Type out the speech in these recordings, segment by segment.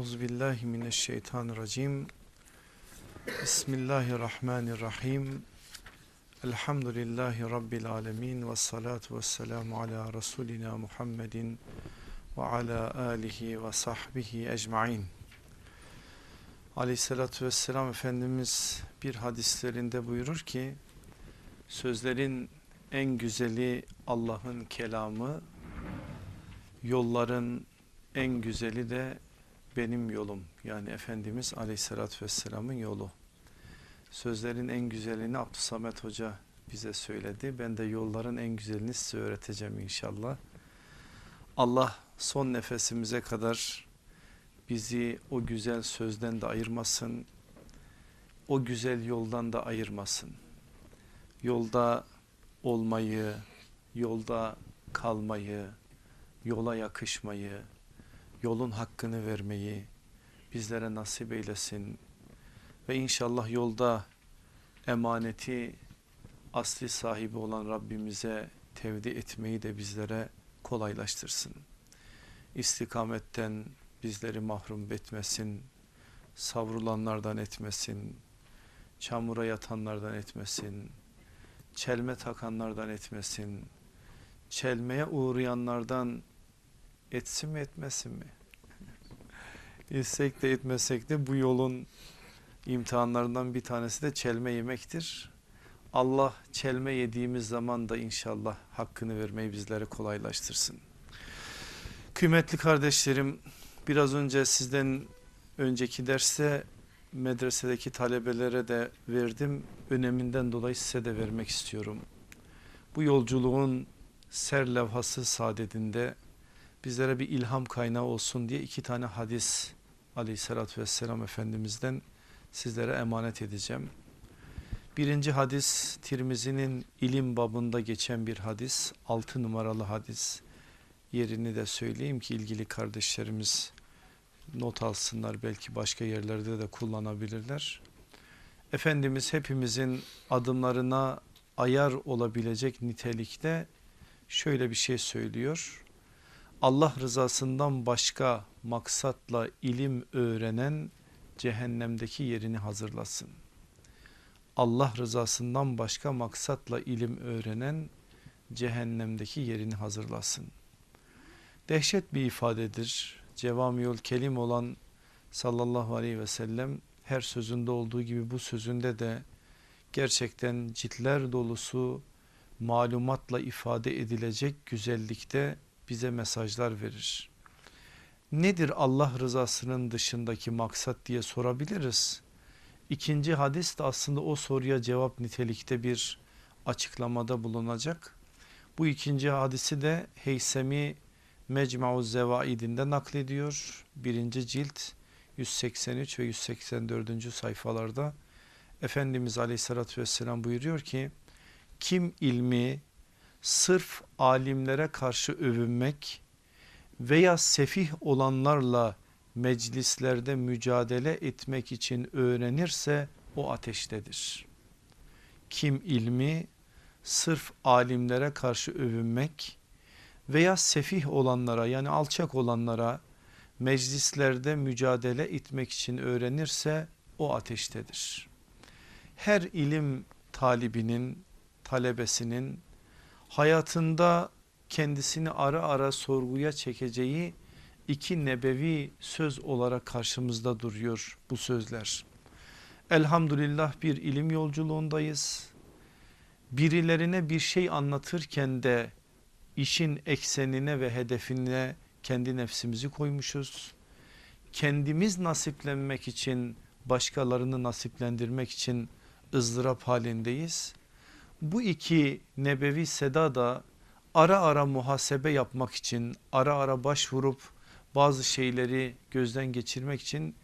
Euzu billahi mineşşeytanirracim. Bismillahirrahmanirrahim. Elhamdülillahi rabbil alamin ve salatu vesselamu ala rasulina Muhammedin ve ala alihi ve sahbihi ecmaîn. Aleyhissalatü vesselam Efendimiz bir hadislerinde buyurur ki sözlerin en güzeli Allah'ın kelamı, yolların en güzeli de benim yolum yani Efendimiz Aleyhisselatü Vesselam'ın yolu. Sözlerin en güzelini Abdüsamet Hoca bize söyledi. Ben de yolların en güzelini size öğreteceğim inşallah. Allah son nefesimize kadar bizi o güzel sözden de ayırmasın. O güzel yoldan da ayırmasın. Yolda olmayı, yolda kalmayı, yola yakışmayı, yolun hakkını vermeyi bizlere nasip eylesin. Ve inşallah yolda emaneti asli sahibi olan Rabbimize tevdi etmeyi de bizlere kolaylaştırsın. İstikametten bizleri mahrum etmesin, savrulanlardan etmesin, çamura yatanlardan etmesin, çelme takanlardan etmesin, çelmeye uğrayanlardan etsin mi etmesin mi? İstek de etmesek de bu yolun imtihanlarından bir tanesi de çelme yemektir. Allah çelme yediğimiz zaman da inşallah hakkını vermeyi bizlere kolaylaştırsın. Kıymetli kardeşlerim biraz önce sizden önceki derste medresedeki talebelere de verdim. Öneminden dolayı size de vermek istiyorum. Bu yolculuğun ser levhası saadetinde bizlere bir ilham kaynağı olsun diye iki tane hadis aleyhissalatü vesselam efendimizden sizlere emanet edeceğim. Birinci hadis Tirmizi'nin ilim babında geçen bir hadis. Altı numaralı hadis. Yerini de söyleyeyim ki ilgili kardeşlerimiz not alsınlar belki başka yerlerde de kullanabilirler. Efendimiz hepimizin adımlarına ayar olabilecek nitelikte şöyle bir şey söylüyor. Allah rızasından başka maksatla ilim öğrenen cehennemdeki yerini hazırlasın. Allah rızasından başka maksatla ilim öğrenen cehennemdeki yerini hazırlasın. Dehşet bir ifadedir. Cevamiyol kelim olan sallallahu aleyhi ve sellem her sözünde olduğu gibi bu sözünde de gerçekten ciltler dolusu malumatla ifade edilecek güzellikte bize mesajlar verir. Nedir Allah rızasının dışındaki maksat diye sorabiliriz. İkinci hadis de aslında o soruya cevap nitelikte bir açıklamada bulunacak. Bu ikinci hadisi de Heysemi Mecmu'u Zevaidinde naklediyor. Birinci cilt 183 ve 184. sayfalarda Efendimiz Aleyhisselatü Vesselam buyuruyor ki kim ilmi sırf alimlere karşı övünmek veya sefih olanlarla meclislerde mücadele etmek için öğrenirse o ateştedir. Kim ilmi sırf alimlere karşı övünmek veya sefih olanlara yani alçak olanlara meclislerde mücadele etmek için öğrenirse o ateştedir. Her ilim talibinin, talebesinin hayatında kendisini ara ara sorguya çekeceği iki nebevi söz olarak karşımızda duruyor bu sözler. Elhamdülillah bir ilim yolculuğundayız. Birilerine bir şey anlatırken de işin eksenine ve hedefine kendi nefsimizi koymuşuz. Kendimiz nasiplenmek için başkalarını nasiplendirmek için ızdırap halindeyiz. Bu iki nebevi seda da ara ara muhasebe yapmak için ara ara başvurup bazı şeyleri gözden geçirmek için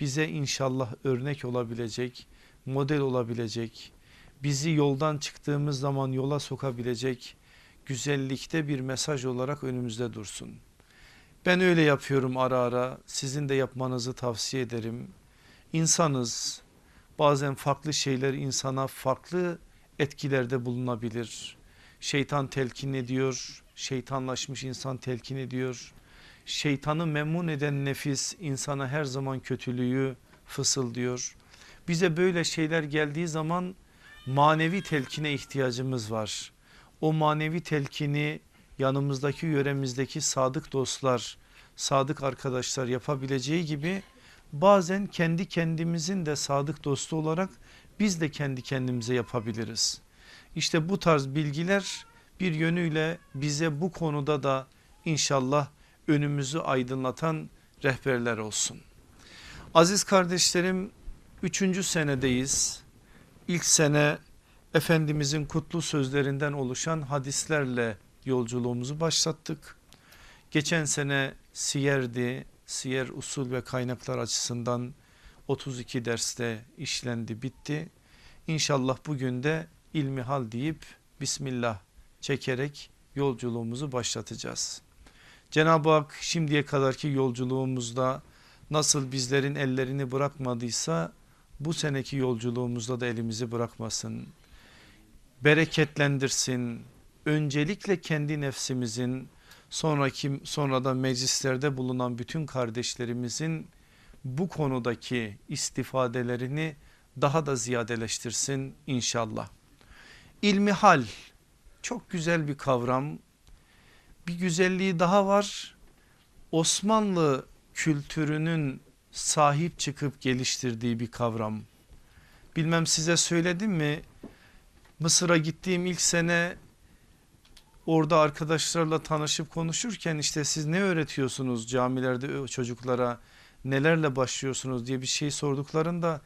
bize inşallah örnek olabilecek, model olabilecek, bizi yoldan çıktığımız zaman yola sokabilecek güzellikte bir mesaj olarak önümüzde dursun. Ben öyle yapıyorum ara ara sizin de yapmanızı tavsiye ederim. İnsanız bazen farklı şeyler insana farklı etkilerde bulunabilir. Şeytan telkin ediyor, şeytanlaşmış insan telkin ediyor. Şeytanı memnun eden nefis insana her zaman kötülüğü fısıldıyor. Bize böyle şeyler geldiği zaman manevi telkine ihtiyacımız var. O manevi telkini yanımızdaki yöremizdeki sadık dostlar, sadık arkadaşlar yapabileceği gibi bazen kendi kendimizin de sadık dostu olarak biz de kendi kendimize yapabiliriz. İşte bu tarz bilgiler bir yönüyle bize bu konuda da inşallah önümüzü aydınlatan rehberler olsun. Aziz kardeşlerim üçüncü senedeyiz. İlk sene Efendimizin kutlu sözlerinden oluşan hadislerle yolculuğumuzu başlattık. Geçen sene Siyer'di. Siyer usul ve kaynaklar açısından 32 derste işlendi bitti. İnşallah bugün de ilmihal deyip Bismillah çekerek yolculuğumuzu başlatacağız. Cenab-ı Hak şimdiye kadarki yolculuğumuzda nasıl bizlerin ellerini bırakmadıysa bu seneki yolculuğumuzda da elimizi bırakmasın. Bereketlendirsin. Öncelikle kendi nefsimizin sonraki sonra da meclislerde bulunan bütün kardeşlerimizin bu konudaki istifadelerini daha da ziyadeleştirsin inşallah. İlmihal çok güzel bir kavram. Bir güzelliği daha var. Osmanlı kültürünün sahip çıkıp geliştirdiği bir kavram. Bilmem size söyledim mi? Mısır'a gittiğim ilk sene orada arkadaşlarla tanışıp konuşurken işte siz ne öğretiyorsunuz camilerde çocuklara nelerle başlıyorsunuz diye bir şey sorduklarında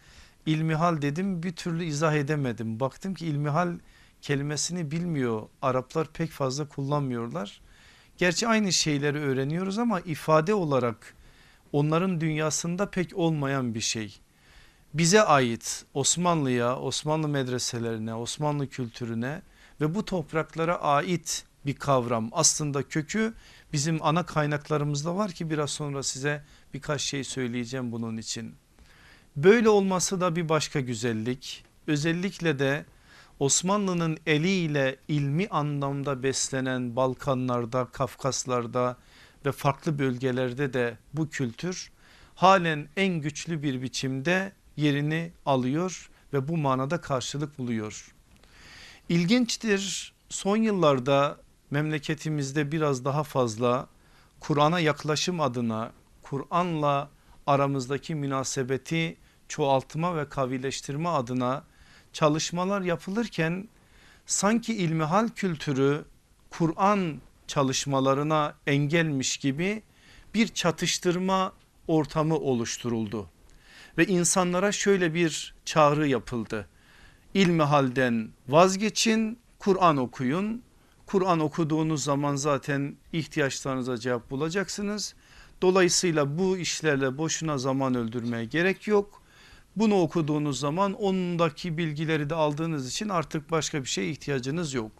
ilmihal dedim bir türlü izah edemedim. Baktım ki ilmihal kelimesini bilmiyor Araplar pek fazla kullanmıyorlar. Gerçi aynı şeyleri öğreniyoruz ama ifade olarak onların dünyasında pek olmayan bir şey. Bize ait Osmanlı'ya, Osmanlı medreselerine, Osmanlı kültürüne ve bu topraklara ait bir kavram. Aslında kökü bizim ana kaynaklarımızda var ki biraz sonra size birkaç şey söyleyeceğim bunun için. Böyle olması da bir başka güzellik. Özellikle de Osmanlı'nın eliyle ilmi anlamda beslenen Balkanlarda, Kafkaslarda ve farklı bölgelerde de bu kültür halen en güçlü bir biçimde yerini alıyor ve bu manada karşılık buluyor. İlginçtir son yıllarda memleketimizde biraz daha fazla Kur'an'a yaklaşım adına Kur'an'la aramızdaki münasebeti çoğaltma ve kavileştirme adına çalışmalar yapılırken sanki ilmihal kültürü Kur'an çalışmalarına engelmiş gibi bir çatıştırma ortamı oluşturuldu. Ve insanlara şöyle bir çağrı yapıldı. İlmihalden vazgeçin Kur'an okuyun. Kur'an okuduğunuz zaman zaten ihtiyaçlarınıza cevap bulacaksınız. Dolayısıyla bu işlerle boşuna zaman öldürmeye gerek yok. Bunu okuduğunuz zaman ondaki bilgileri de aldığınız için artık başka bir şeye ihtiyacınız yok.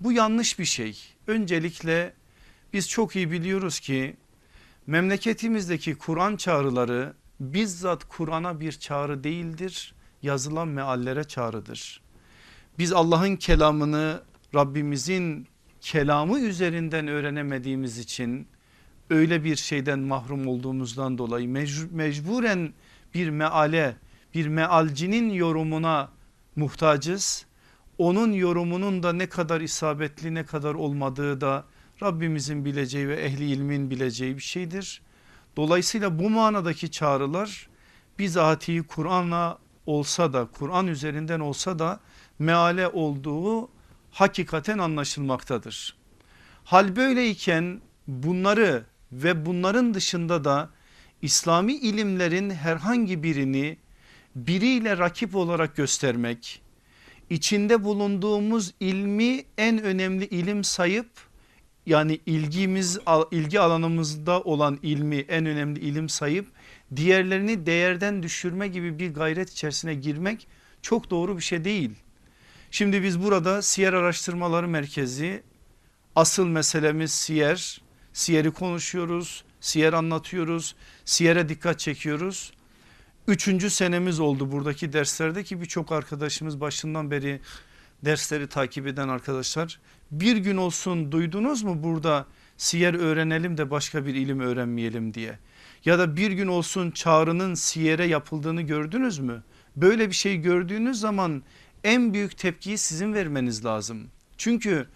Bu yanlış bir şey. Öncelikle biz çok iyi biliyoruz ki memleketimizdeki Kur'an çağrıları bizzat Kur'an'a bir çağrı değildir. Yazılan meallere çağrıdır. Biz Allah'ın kelamını Rabbimizin kelamı üzerinden öğrenemediğimiz için öyle bir şeyden mahrum olduğumuzdan dolayı mecburen bir meale bir mealcinin yorumuna muhtacız. Onun yorumunun da ne kadar isabetli ne kadar olmadığı da Rabbimizin bileceği ve ehli ilmin bileceği bir şeydir. Dolayısıyla bu manadaki çağrılar bizatihi Kur'an'la olsa da Kur'an üzerinden olsa da meale olduğu hakikaten anlaşılmaktadır. Hal böyleyken bunları ve bunların dışında da İslami ilimlerin herhangi birini biriyle rakip olarak göstermek, içinde bulunduğumuz ilmi en önemli ilim sayıp yani ilgimiz ilgi alanımızda olan ilmi en önemli ilim sayıp diğerlerini değerden düşürme gibi bir gayret içerisine girmek çok doğru bir şey değil. Şimdi biz burada Siyer Araştırmaları Merkezi asıl meselemiz Siyer. Siyer'i konuşuyoruz, Siyer anlatıyoruz, Siyer'e dikkat çekiyoruz. Üçüncü senemiz oldu buradaki derslerde ki birçok arkadaşımız başından beri dersleri takip eden arkadaşlar bir gün olsun duydunuz mu burada siyer öğrenelim de başka bir ilim öğrenmeyelim diye. Ya da bir gün olsun çağrının siyere yapıldığını gördünüz mü? Böyle bir şey gördüğünüz zaman en büyük tepkiyi sizin vermeniz lazım. Çünkü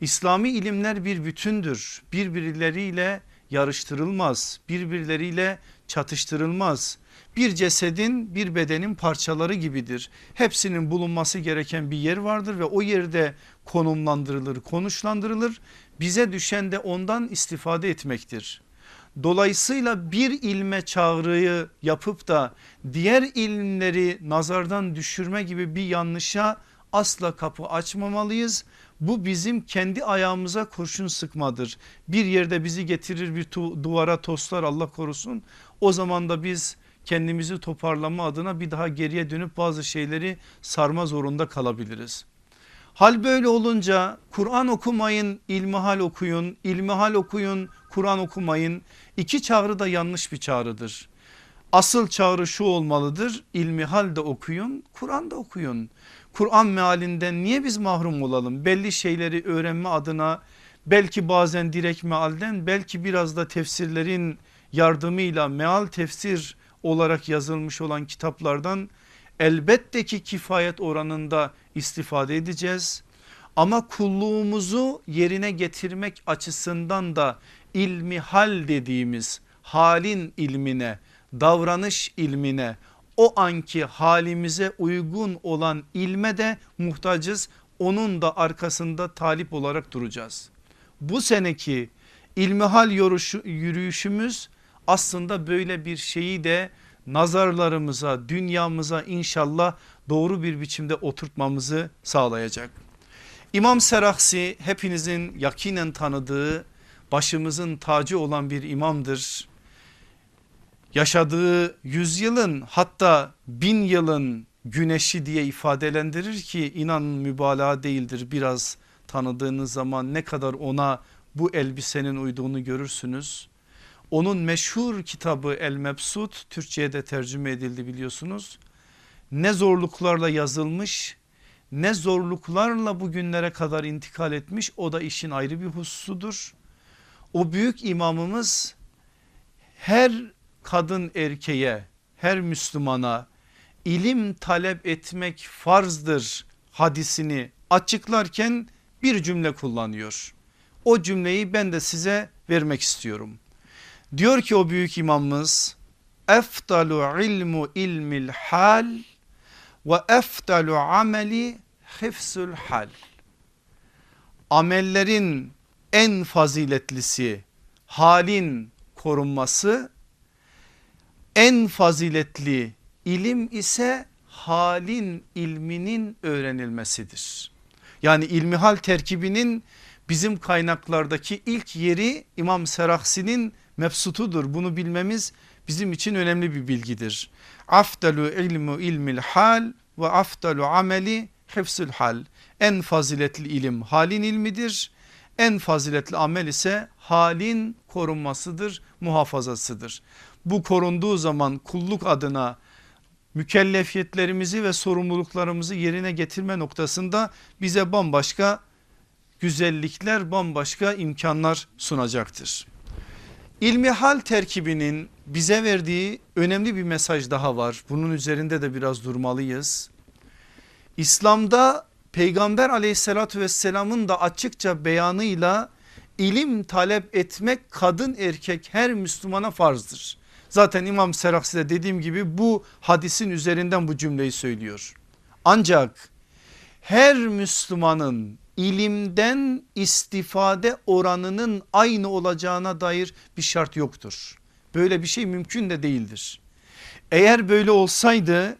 İslami ilimler bir bütündür. Birbirleriyle yarıştırılmaz. Birbirleriyle çatıştırılmaz. Bir cesedin bir bedenin parçaları gibidir. Hepsinin bulunması gereken bir yer vardır ve o yerde konumlandırılır, konuşlandırılır. Bize düşen de ondan istifade etmektir. Dolayısıyla bir ilme çağrıyı yapıp da diğer ilimleri nazardan düşürme gibi bir yanlışa asla kapı açmamalıyız. Bu bizim kendi ayağımıza kurşun sıkmadır. Bir yerde bizi getirir bir duvara toslar Allah korusun. O zaman da biz kendimizi toparlama adına bir daha geriye dönüp bazı şeyleri sarma zorunda kalabiliriz. Hal böyle olunca Kur'an okumayın ilmihal okuyun ilmihal okuyun Kur'an okumayın iki çağrı da yanlış bir çağrıdır. Asıl çağrı şu olmalıdır ilmihal de okuyun Kur'an da okuyun. Kur'an mealinden niye biz mahrum olalım belli şeyleri öğrenme adına belki bazen direkt mealden belki biraz da tefsirlerin yardımıyla meal tefsir olarak yazılmış olan kitaplardan elbette ki kifayet oranında istifade edeceğiz. Ama kulluğumuzu yerine getirmek açısından da ilmi hal dediğimiz halin ilmine, davranış ilmine, o anki halimize uygun olan ilme de muhtacız. Onun da arkasında talip olarak duracağız. Bu seneki ilmihal yürüyüşümüz aslında böyle bir şeyi de nazarlarımıza dünyamıza inşallah doğru bir biçimde oturtmamızı sağlayacak. İmam Seraksi hepinizin yakinen tanıdığı başımızın tacı olan bir imamdır. Yaşadığı yüzyılın hatta bin yılın güneşi diye ifadelendirir ki inan mübalağa değildir biraz tanıdığınız zaman ne kadar ona bu elbisenin uyduğunu görürsünüz. Onun meşhur kitabı El Mebsut Türkçe'ye de tercüme edildi biliyorsunuz. Ne zorluklarla yazılmış ne zorluklarla bugünlere kadar intikal etmiş o da işin ayrı bir hususudur. O büyük imamımız her kadın erkeğe her Müslümana ilim talep etmek farzdır hadisini açıklarken bir cümle kullanıyor. O cümleyi ben de size vermek istiyorum. Diyor ki o büyük imamımız eftalu ilmu ilmil hal ve eftalu ameli hifzul hal. Amellerin en faziletlisi halin korunması en faziletli ilim ise halin ilminin öğrenilmesidir. Yani ilmihal terkibinin bizim kaynaklardaki ilk yeri İmam Seraksi'nin mefsutudur. Bunu bilmemiz bizim için önemli bir bilgidir. Afdalu ilmu ilmil hal ve afdalu ameli hifzül hal. En faziletli ilim halin ilmidir. En faziletli amel ise halin korunmasıdır, muhafazasıdır. Bu korunduğu zaman kulluk adına mükellefiyetlerimizi ve sorumluluklarımızı yerine getirme noktasında bize bambaşka güzellikler bambaşka imkanlar sunacaktır. İlmi hal terkibinin bize verdiği önemli bir mesaj daha var. Bunun üzerinde de biraz durmalıyız. İslam'da peygamber aleyhissalatü vesselamın da açıkça beyanıyla ilim talep etmek kadın erkek her Müslümana farzdır. Zaten İmam Seraksi de dediğim gibi bu hadisin üzerinden bu cümleyi söylüyor. Ancak her Müslümanın ilimden istifade oranının aynı olacağına dair bir şart yoktur. Böyle bir şey mümkün de değildir. Eğer böyle olsaydı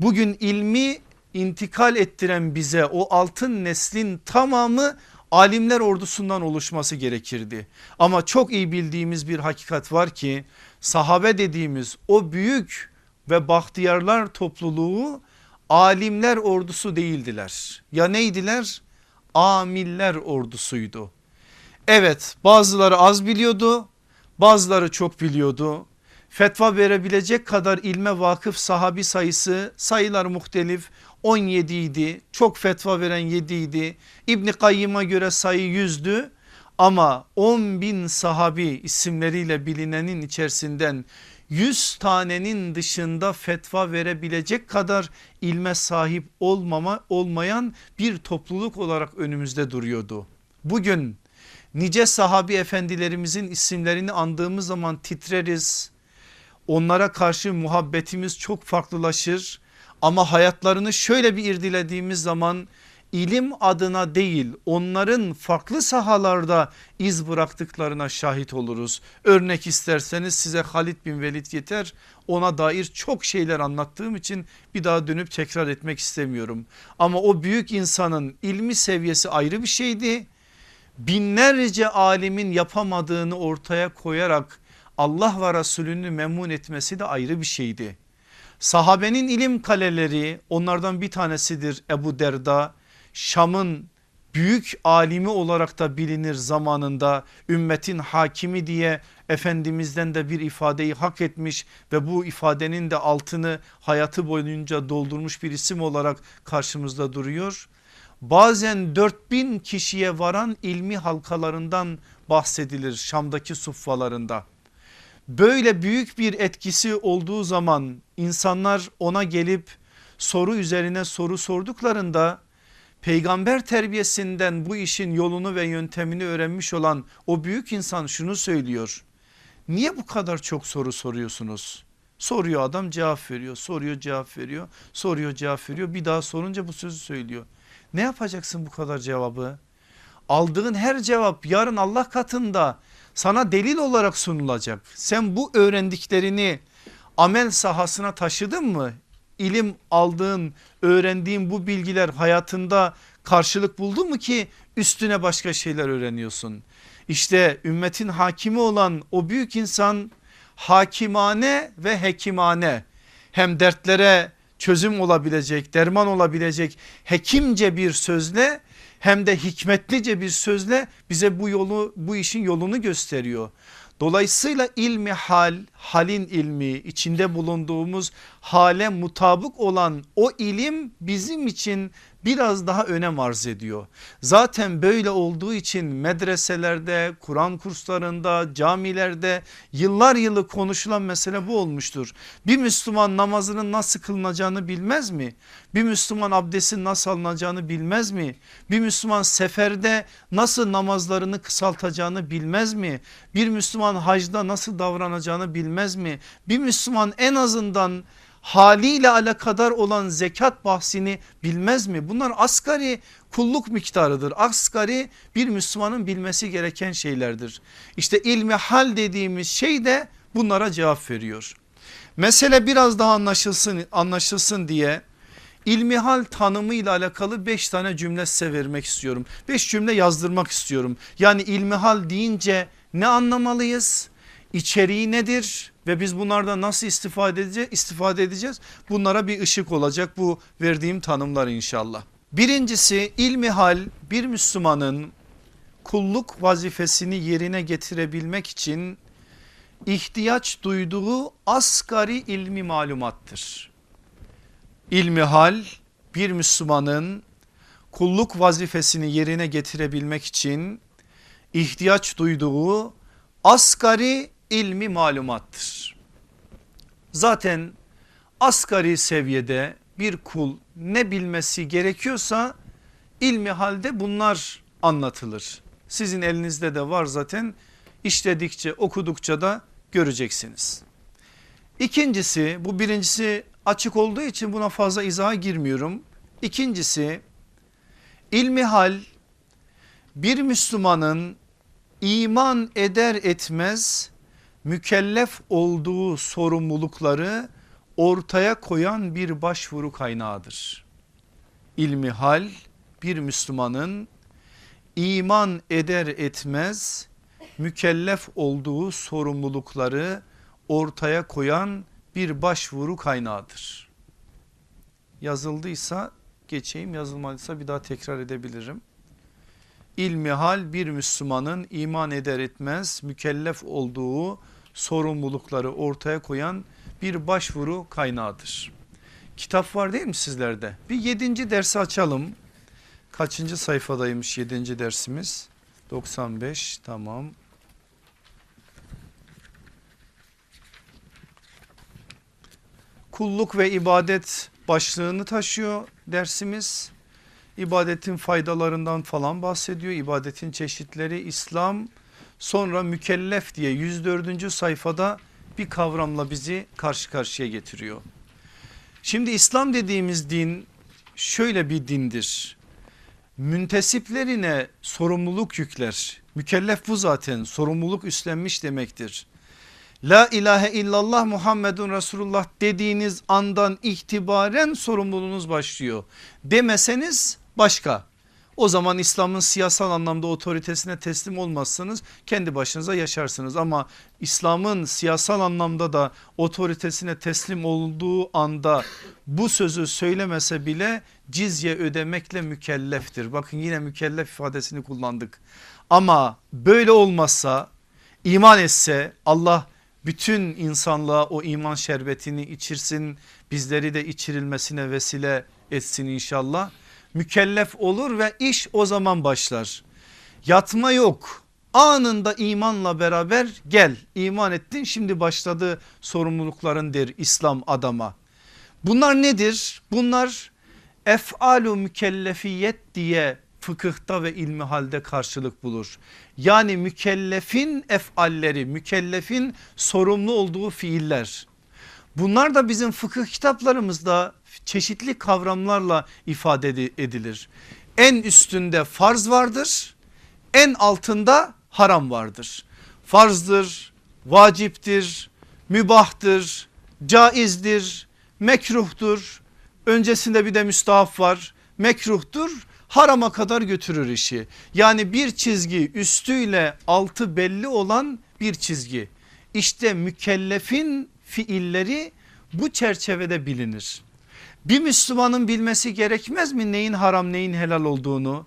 bugün ilmi intikal ettiren bize o altın neslin tamamı alimler ordusundan oluşması gerekirdi. Ama çok iyi bildiğimiz bir hakikat var ki sahabe dediğimiz o büyük ve bahtiyarlar topluluğu alimler ordusu değildiler. Ya neydiler? Amiller ordusuydu. Evet bazıları az biliyordu bazıları çok biliyordu. Fetva verebilecek kadar ilme vakıf sahabi sayısı sayılar muhtelif 17 idi çok fetva veren 7 idi İbni Kayyım'a göre sayı yüzdü Ama 10 bin sahabi isimleriyle bilinenin içerisinden 100 tanenin dışında fetva verebilecek kadar ilme sahip olmama, olmayan bir topluluk olarak önümüzde duruyordu. Bugün nice sahabi efendilerimizin isimlerini andığımız zaman titreriz. Onlara karşı muhabbetimiz çok farklılaşır ama hayatlarını şöyle bir irdilediğimiz zaman ilim adına değil onların farklı sahalarda iz bıraktıklarına şahit oluruz. Örnek isterseniz size Halid bin Velid yeter ona dair çok şeyler anlattığım için bir daha dönüp tekrar etmek istemiyorum. Ama o büyük insanın ilmi seviyesi ayrı bir şeydi. Binlerce alimin yapamadığını ortaya koyarak Allah ve Resulünü memnun etmesi de ayrı bir şeydi. Sahabenin ilim kaleleri onlardan bir tanesidir Ebu Derda Şam'ın büyük alimi olarak da bilinir zamanında ümmetin hakimi diye Efendimiz'den de bir ifadeyi hak etmiş ve bu ifadenin de altını hayatı boyunca doldurmuş bir isim olarak karşımızda duruyor. Bazen 4000 kişiye varan ilmi halkalarından bahsedilir Şam'daki suffalarında. Böyle büyük bir etkisi olduğu zaman insanlar ona gelip soru üzerine soru sorduklarında peygamber terbiyesinden bu işin yolunu ve yöntemini öğrenmiş olan o büyük insan şunu söylüyor. Niye bu kadar çok soru soruyorsunuz? Soruyor adam cevap veriyor, soruyor cevap veriyor, soruyor cevap veriyor. Bir daha sorunca bu sözü söylüyor. Ne yapacaksın bu kadar cevabı? Aldığın her cevap yarın Allah katında sana delil olarak sunulacak. Sen bu öğrendiklerini amel sahasına taşıdın mı? İlim aldığın öğrendiğin bu bilgiler hayatında karşılık buldu mu ki üstüne başka şeyler öğreniyorsun. İşte ümmetin hakimi olan o büyük insan hakimane ve hekimane hem dertlere çözüm olabilecek derman olabilecek hekimce bir sözle hem de hikmetlice bir sözle bize bu yolu bu işin yolunu gösteriyor. Dolayısıyla ilmi hal, halin ilmi, içinde bulunduğumuz hale mutabık olan o ilim bizim için biraz daha önem arz ediyor. Zaten böyle olduğu için medreselerde, Kur'an kurslarında, camilerde yıllar yılı konuşulan mesele bu olmuştur. Bir Müslüman namazının nasıl kılınacağını bilmez mi? Bir Müslüman abdestin nasıl alınacağını bilmez mi? Bir Müslüman seferde nasıl namazlarını kısaltacağını bilmez mi? Bir Müslüman hacda nasıl davranacağını bilmez mi? Bir Müslüman en azından haliyle alakadar olan zekat bahsini bilmez mi? Bunlar asgari kulluk miktarıdır. Asgari bir Müslümanın bilmesi gereken şeylerdir. İşte ilmi hal dediğimiz şey de bunlara cevap veriyor. Mesele biraz daha anlaşılsın, anlaşılsın diye ilmihal tanımı ile alakalı 5 tane cümle size vermek istiyorum. 5 cümle yazdırmak istiyorum. Yani ilmihal deyince ne anlamalıyız? İçeriği nedir? Ve biz bunlardan nasıl istifade edeceğiz? istifade edeceğiz? Bunlara bir ışık olacak bu verdiğim tanımlar inşallah. Birincisi ilmi hal bir Müslümanın kulluk vazifesini yerine getirebilmek için ihtiyaç duyduğu asgari ilmi malumattır. İlmi hal bir Müslümanın kulluk vazifesini yerine getirebilmek için ihtiyaç duyduğu asgari ilmi malumattır. Zaten asgari seviyede bir kul ne bilmesi gerekiyorsa ilmi halde bunlar anlatılır. Sizin elinizde de var zaten işledikçe okudukça da göreceksiniz. İkincisi bu birincisi açık olduğu için buna fazla izaha girmiyorum. İkincisi ilmi hal bir Müslümanın iman eder etmez mükellef olduğu sorumlulukları ortaya koyan bir başvuru kaynağıdır. İlmi hal bir Müslümanın iman eder etmez mükellef olduğu sorumlulukları ortaya koyan bir başvuru kaynağıdır. Yazıldıysa geçeyim yazılmadıysa bir daha tekrar edebilirim. İlmi hal bir Müslümanın iman eder etmez mükellef olduğu sorumlulukları ortaya koyan bir başvuru kaynağıdır. Kitap var değil mi sizlerde? Bir yedinci dersi açalım. Kaçıncı sayfadaymış yedinci dersimiz? 95 tamam. Kulluk ve ibadet başlığını taşıyor dersimiz. İbadetin faydalarından falan bahsediyor. İbadetin çeşitleri İslam sonra mükellef diye 104. sayfada bir kavramla bizi karşı karşıya getiriyor. Şimdi İslam dediğimiz din şöyle bir dindir. Müntesiplerine sorumluluk yükler. Mükellef bu zaten sorumluluk üstlenmiş demektir. La ilahe illallah Muhammedun Resulullah dediğiniz andan itibaren sorumluluğunuz başlıyor. Demeseniz başka. O zaman İslam'ın siyasal anlamda otoritesine teslim olmazsınız kendi başınıza yaşarsınız ama İslam'ın siyasal anlamda da otoritesine teslim olduğu anda bu sözü söylemese bile cizye ödemekle mükelleftir. Bakın yine mükellef ifadesini kullandık ama böyle olmazsa iman etse Allah bütün insanlığa o iman şerbetini içirsin bizleri de içirilmesine vesile etsin inşallah mükellef olur ve iş o zaman başlar. Yatma yok anında imanla beraber gel iman ettin şimdi başladı sorumlulukların der İslam adama. Bunlar nedir? Bunlar efalu mükellefiyet diye fıkıhta ve ilmi halde karşılık bulur. Yani mükellefin efalleri mükellefin sorumlu olduğu fiiller. Bunlar da bizim fıkıh kitaplarımızda çeşitli kavramlarla ifade edilir. En üstünde farz vardır en altında haram vardır. Farzdır, vaciptir, mübahtır, caizdir, mekruhtur. Öncesinde bir de müstahap var. Mekruhtur harama kadar götürür işi. Yani bir çizgi üstüyle altı belli olan bir çizgi. İşte mükellefin fiilleri bu çerçevede bilinir. Bir Müslümanın bilmesi gerekmez mi neyin haram neyin helal olduğunu?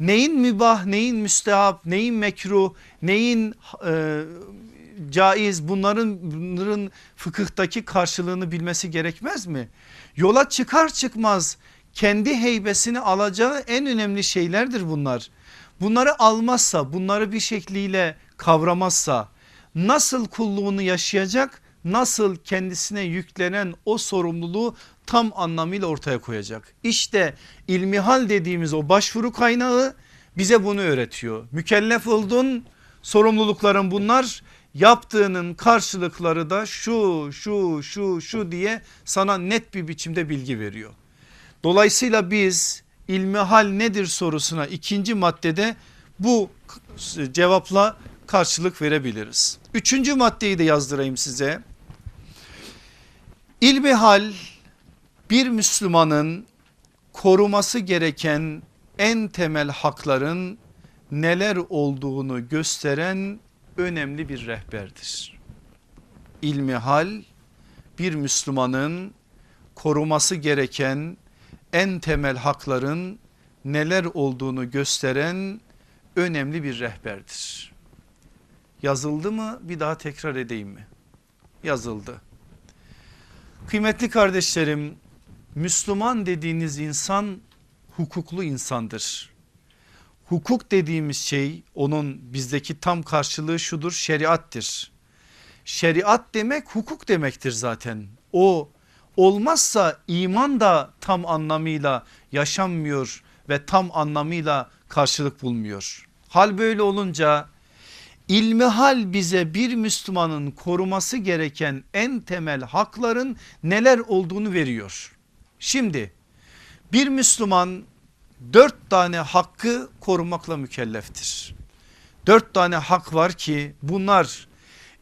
Neyin mübah neyin müstehap neyin mekruh neyin e, caiz bunların, bunların fıkıhtaki karşılığını bilmesi gerekmez mi? Yola çıkar çıkmaz kendi heybesini alacağı en önemli şeylerdir bunlar. Bunları almazsa bunları bir şekliyle kavramazsa nasıl kulluğunu yaşayacak nasıl kendisine yüklenen o sorumluluğu tam anlamıyla ortaya koyacak. İşte ilmihal dediğimiz o başvuru kaynağı bize bunu öğretiyor. Mükellef oldun sorumlulukların bunlar yaptığının karşılıkları da şu şu şu şu diye sana net bir biçimde bilgi veriyor. Dolayısıyla biz ilmihal nedir sorusuna ikinci maddede bu cevapla karşılık verebiliriz. Üçüncü maddeyi de yazdırayım size. İlmihal bir Müslümanın koruması gereken en temel hakların neler olduğunu gösteren önemli bir rehberdir. İlmihal bir Müslümanın koruması gereken en temel hakların neler olduğunu gösteren önemli bir rehberdir. Yazıldı mı bir daha tekrar edeyim mi? Yazıldı. Kıymetli kardeşlerim Müslüman dediğiniz insan hukuklu insandır. Hukuk dediğimiz şey onun bizdeki tam karşılığı şudur şeriattir. Şeriat demek hukuk demektir zaten. O olmazsa iman da tam anlamıyla yaşanmıyor ve tam anlamıyla karşılık bulmuyor. Hal böyle olunca İlmihal bize bir Müslümanın koruması gereken en temel hakların neler olduğunu veriyor. Şimdi bir Müslüman dört tane hakkı korumakla mükelleftir. Dört tane hak var ki bunlar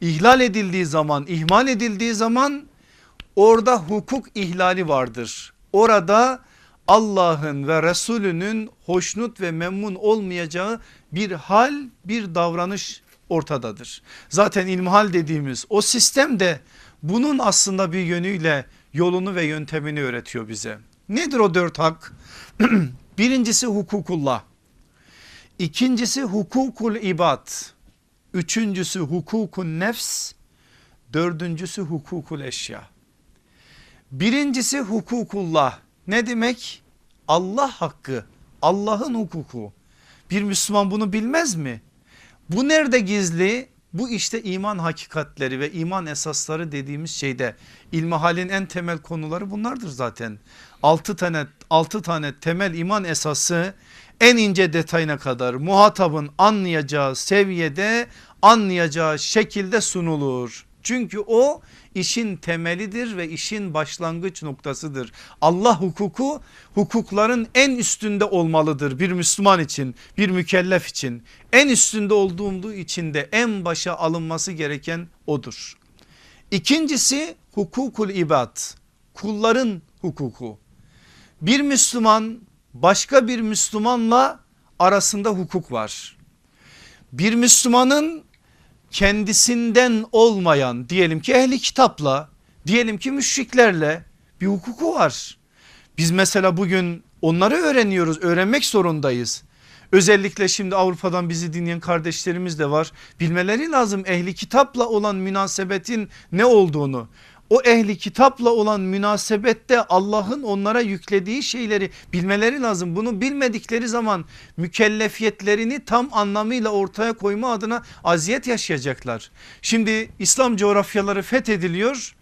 ihlal edildiği zaman ihmal edildiği zaman orada hukuk ihlali vardır. Orada Allah'ın ve Resulünün hoşnut ve memnun olmayacağı bir hal bir davranış ortadadır. Zaten ilmihal dediğimiz o sistem de bunun aslında bir yönüyle yolunu ve yöntemini öğretiyor bize. Nedir o dört hak? Birincisi hukukullah. İkincisi hukukul ibad. Üçüncüsü hukukun nefs. Dördüncüsü hukukul eşya. Birincisi hukukullah. Ne demek? Allah hakkı, Allah'ın hukuku. Bir Müslüman bunu bilmez mi? Bu nerede gizli? Bu işte iman hakikatleri ve iman esasları dediğimiz şeyde ilmihalin en temel konuları bunlardır zaten. 6 tane 6 tane temel iman esası en ince detayına kadar muhatabın anlayacağı seviyede anlayacağı şekilde sunulur. Çünkü o işin temelidir ve işin başlangıç noktasıdır. Allah hukuku hukukların en üstünde olmalıdır bir Müslüman için bir mükellef için. En üstünde olduğu için de en başa alınması gereken odur. İkincisi hukukul ibad kulların hukuku. Bir Müslüman başka bir Müslümanla arasında hukuk var. Bir Müslümanın kendisinden olmayan diyelim ki ehli kitapla diyelim ki müşriklerle bir hukuku var. Biz mesela bugün onları öğreniyoruz öğrenmek zorundayız. Özellikle şimdi Avrupa'dan bizi dinleyen kardeşlerimiz de var. Bilmeleri lazım ehli kitapla olan münasebetin ne olduğunu o ehli kitapla olan münasebette Allah'ın onlara yüklediği şeyleri bilmeleri lazım. Bunu bilmedikleri zaman mükellefiyetlerini tam anlamıyla ortaya koyma adına aziyet yaşayacaklar. Şimdi İslam coğrafyaları fethediliyor.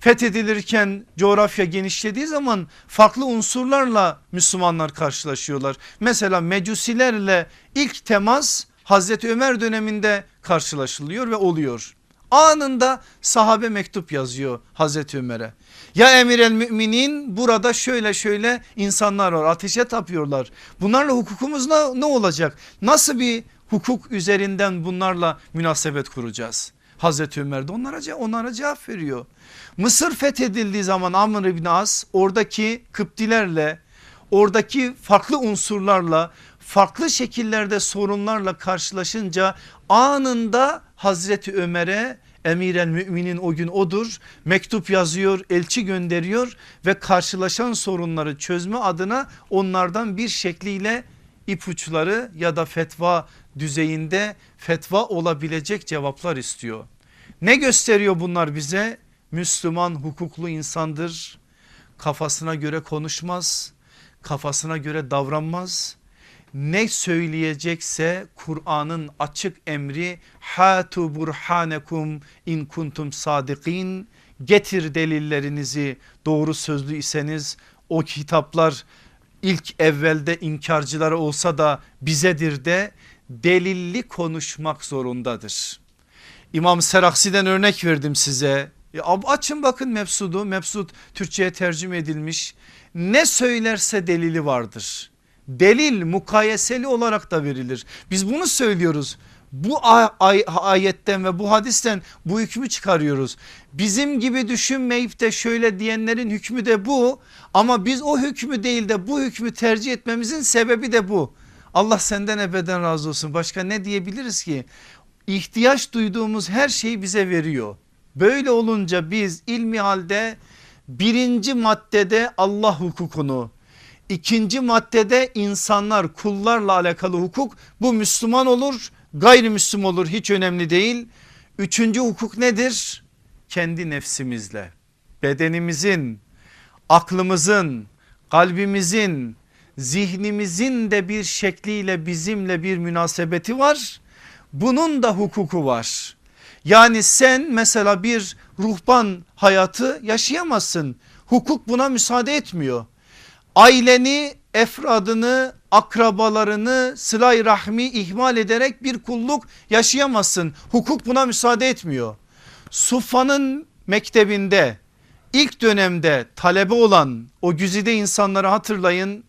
Fethedilirken coğrafya genişlediği zaman farklı unsurlarla Müslümanlar karşılaşıyorlar. Mesela mecusilerle ilk temas Hazreti Ömer döneminde karşılaşılıyor ve oluyor. Anında sahabe mektup yazıyor Hazreti Ömer'e. Ya emir el müminin burada şöyle şöyle insanlar var ateşe tapıyorlar. Bunlarla hukukumuz ne, ne olacak? Nasıl bir hukuk üzerinden bunlarla münasebet kuracağız? Hazreti Ömer de onlara, onlara cevap veriyor. Mısır fethedildiği zaman Amr ibn As oradaki Kıptilerle oradaki farklı unsurlarla farklı şekillerde sorunlarla karşılaşınca anında Hazreti Ömer'e emiren müminin o gün odur mektup yazıyor elçi gönderiyor ve karşılaşan sorunları çözme adına onlardan bir şekliyle ipuçları ya da fetva düzeyinde fetva olabilecek cevaplar istiyor. Ne gösteriyor bunlar bize? Müslüman hukuklu insandır. Kafasına göre konuşmaz, kafasına göre davranmaz ne söyleyecekse Kur'an'ın açık emri hatu burhanekum in kuntum sadikin getir delillerinizi doğru sözlü iseniz o kitaplar ilk evvelde inkarcılara olsa da bizedir de delilli konuşmak zorundadır. İmam Seraksi'den örnek verdim size. Ya açın bakın Mefsud'u. Mefsud Türkçe'ye tercüme edilmiş. Ne söylerse delili vardır delil mukayeseli olarak da verilir. Biz bunu söylüyoruz. Bu ay ayetten ve bu hadisten bu hükmü çıkarıyoruz. Bizim gibi düşünmeyip de şöyle diyenlerin hükmü de bu ama biz o hükmü değil de bu hükmü tercih etmemizin sebebi de bu. Allah senden ebeden razı olsun. Başka ne diyebiliriz ki? İhtiyaç duyduğumuz her şeyi bize veriyor. Böyle olunca biz ilmi halde birinci maddede Allah hukukunu İkinci maddede insanlar kullarla alakalı hukuk bu Müslüman olur gayrimüslim olur hiç önemli değil. Üçüncü hukuk nedir? Kendi nefsimizle bedenimizin aklımızın kalbimizin zihnimizin de bir şekliyle bizimle bir münasebeti var. Bunun da hukuku var. Yani sen mesela bir ruhban hayatı yaşayamazsın. Hukuk buna müsaade etmiyor aileni, efradını, akrabalarını, sılay rahmi ihmal ederek bir kulluk yaşayamazsın. Hukuk buna müsaade etmiyor. Suffa'nın mektebinde ilk dönemde talebe olan o güzide insanları hatırlayın.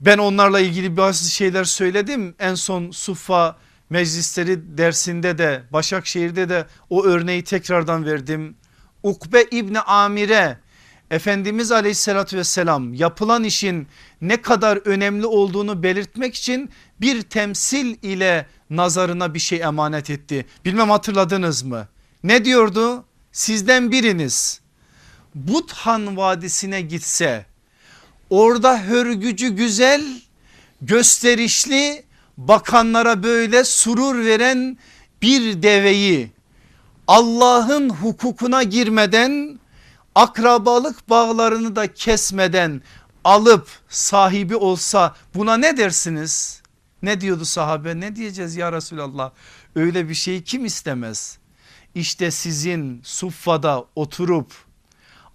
Ben onlarla ilgili bazı şeyler söyledim. En son Suffa meclisleri dersinde de Başakşehir'de de o örneği tekrardan verdim. Ukbe İbni Amir'e Efendimiz aleyhissalatü vesselam yapılan işin ne kadar önemli olduğunu belirtmek için bir temsil ile nazarına bir şey emanet etti. Bilmem hatırladınız mı? Ne diyordu? Sizden biriniz Buthan Vadisi'ne gitse orada hörgücü güzel gösterişli bakanlara böyle surur veren bir deveyi Allah'ın hukukuna girmeden akrabalık bağlarını da kesmeden alıp sahibi olsa buna ne dersiniz? Ne diyordu sahabe ne diyeceğiz ya Resulallah öyle bir şeyi kim istemez? İşte sizin suffada oturup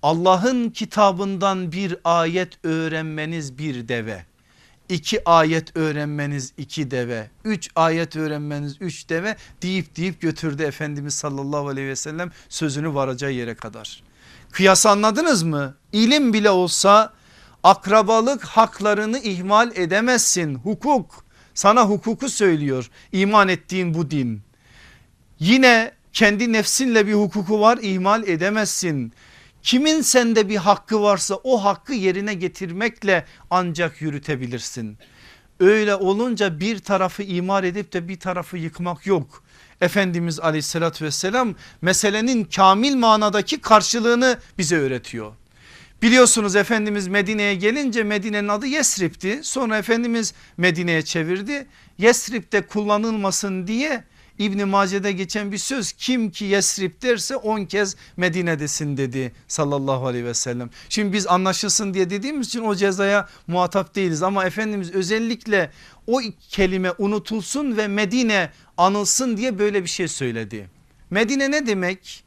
Allah'ın kitabından bir ayet öğrenmeniz bir deve. iki ayet öğrenmeniz iki deve. Üç ayet öğrenmeniz üç deve deyip deyip götürdü Efendimiz sallallahu aleyhi ve sellem sözünü varacağı yere kadar. Kıyas anladınız mı? İlim bile olsa akrabalık haklarını ihmal edemezsin. Hukuk sana hukuku söylüyor iman ettiğin bu din. Yine kendi nefsinle bir hukuku var ihmal edemezsin. Kimin sende bir hakkı varsa o hakkı yerine getirmekle ancak yürütebilirsin. Öyle olunca bir tarafı imar edip de bir tarafı yıkmak yok. Efendimiz aleyhissalatü vesselam meselenin kamil manadaki karşılığını bize öğretiyor. Biliyorsunuz Efendimiz Medine'ye gelince Medine'nin adı Yesrib'ti. Sonra Efendimiz Medine'ye çevirdi. Yesrib'de kullanılmasın diye İbn Mace'de geçen bir söz kim ki Yesrib derse 10 kez Medine'desin dedi sallallahu aleyhi ve sellem. Şimdi biz anlaşılsın diye dediğimiz için o cezaya muhatap değiliz ama Efendimiz özellikle o kelime unutulsun ve Medine anılsın diye böyle bir şey söyledi. Medine ne demek?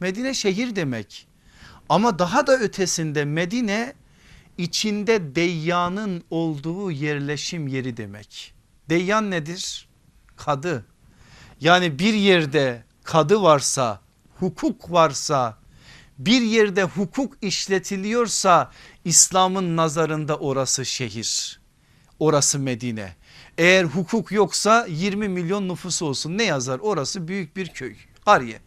Medine şehir demek. Ama daha da ötesinde Medine içinde Deyyan'ın olduğu yerleşim yeri demek. Deyyan nedir? Kadı. Yani bir yerde kadı varsa, hukuk varsa, bir yerde hukuk işletiliyorsa İslam'ın nazarında orası şehir. Orası Medine. Eğer hukuk yoksa 20 milyon nüfusu olsun ne yazar? Orası büyük bir köy. Kariye.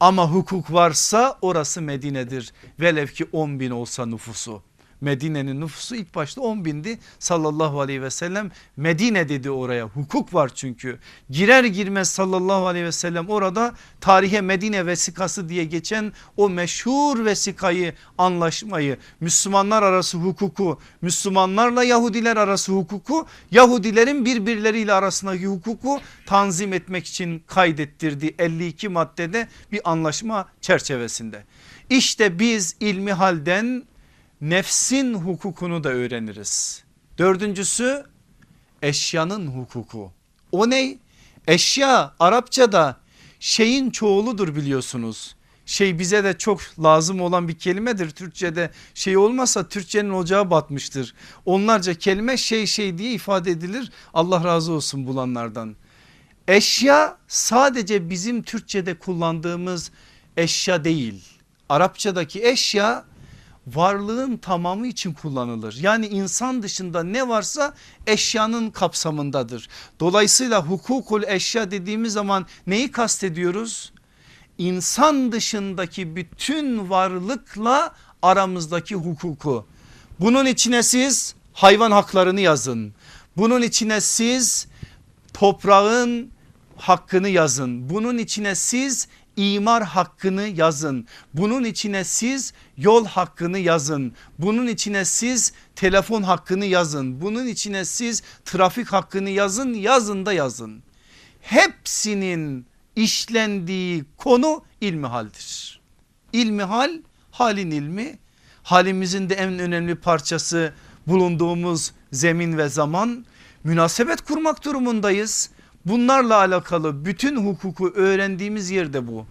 Ama hukuk varsa orası Medine'dir. Velev ki 10 bin olsa nüfusu. Medine'nin nüfusu ilk başta 10 bindi. Sallallahu aleyhi ve sellem Medine dedi oraya. Hukuk var çünkü. Girer girmez sallallahu aleyhi ve sellem orada tarihe Medine vesikası diye geçen o meşhur vesikayı anlaşmayı Müslümanlar arası hukuku Müslümanlarla Yahudiler arası hukuku Yahudilerin birbirleriyle arasındaki hukuku tanzim etmek için kaydettirdi 52 maddede bir anlaşma çerçevesinde. İşte biz ilmi halden nefsin hukukunu da öğreniriz. Dördüncüsü eşyanın hukuku. O ne? Eşya Arapçada şeyin çoğuludur biliyorsunuz. Şey bize de çok lazım olan bir kelimedir. Türkçe'de şey olmasa Türkçenin ocağı batmıştır. Onlarca kelime şey şey diye ifade edilir. Allah razı olsun bulanlardan. Eşya sadece bizim Türkçe'de kullandığımız eşya değil. Arapçadaki eşya varlığın tamamı için kullanılır. Yani insan dışında ne varsa eşyanın kapsamındadır. Dolayısıyla hukukul eşya dediğimiz zaman neyi kastediyoruz? İnsan dışındaki bütün varlıkla aramızdaki hukuku. Bunun içine siz hayvan haklarını yazın. Bunun içine siz toprağın hakkını yazın. Bunun içine siz imar hakkını yazın. Bunun içine siz yol hakkını yazın. Bunun içine siz telefon hakkını yazın. Bunun içine siz trafik hakkını yazın. Yazın da yazın. Hepsinin işlendiği konu ilmihaldir. İlmihal halin ilmi. Halimizin de en önemli parçası bulunduğumuz zemin ve zaman. Münasebet kurmak durumundayız. Bunlarla alakalı bütün hukuku öğrendiğimiz yerde bu.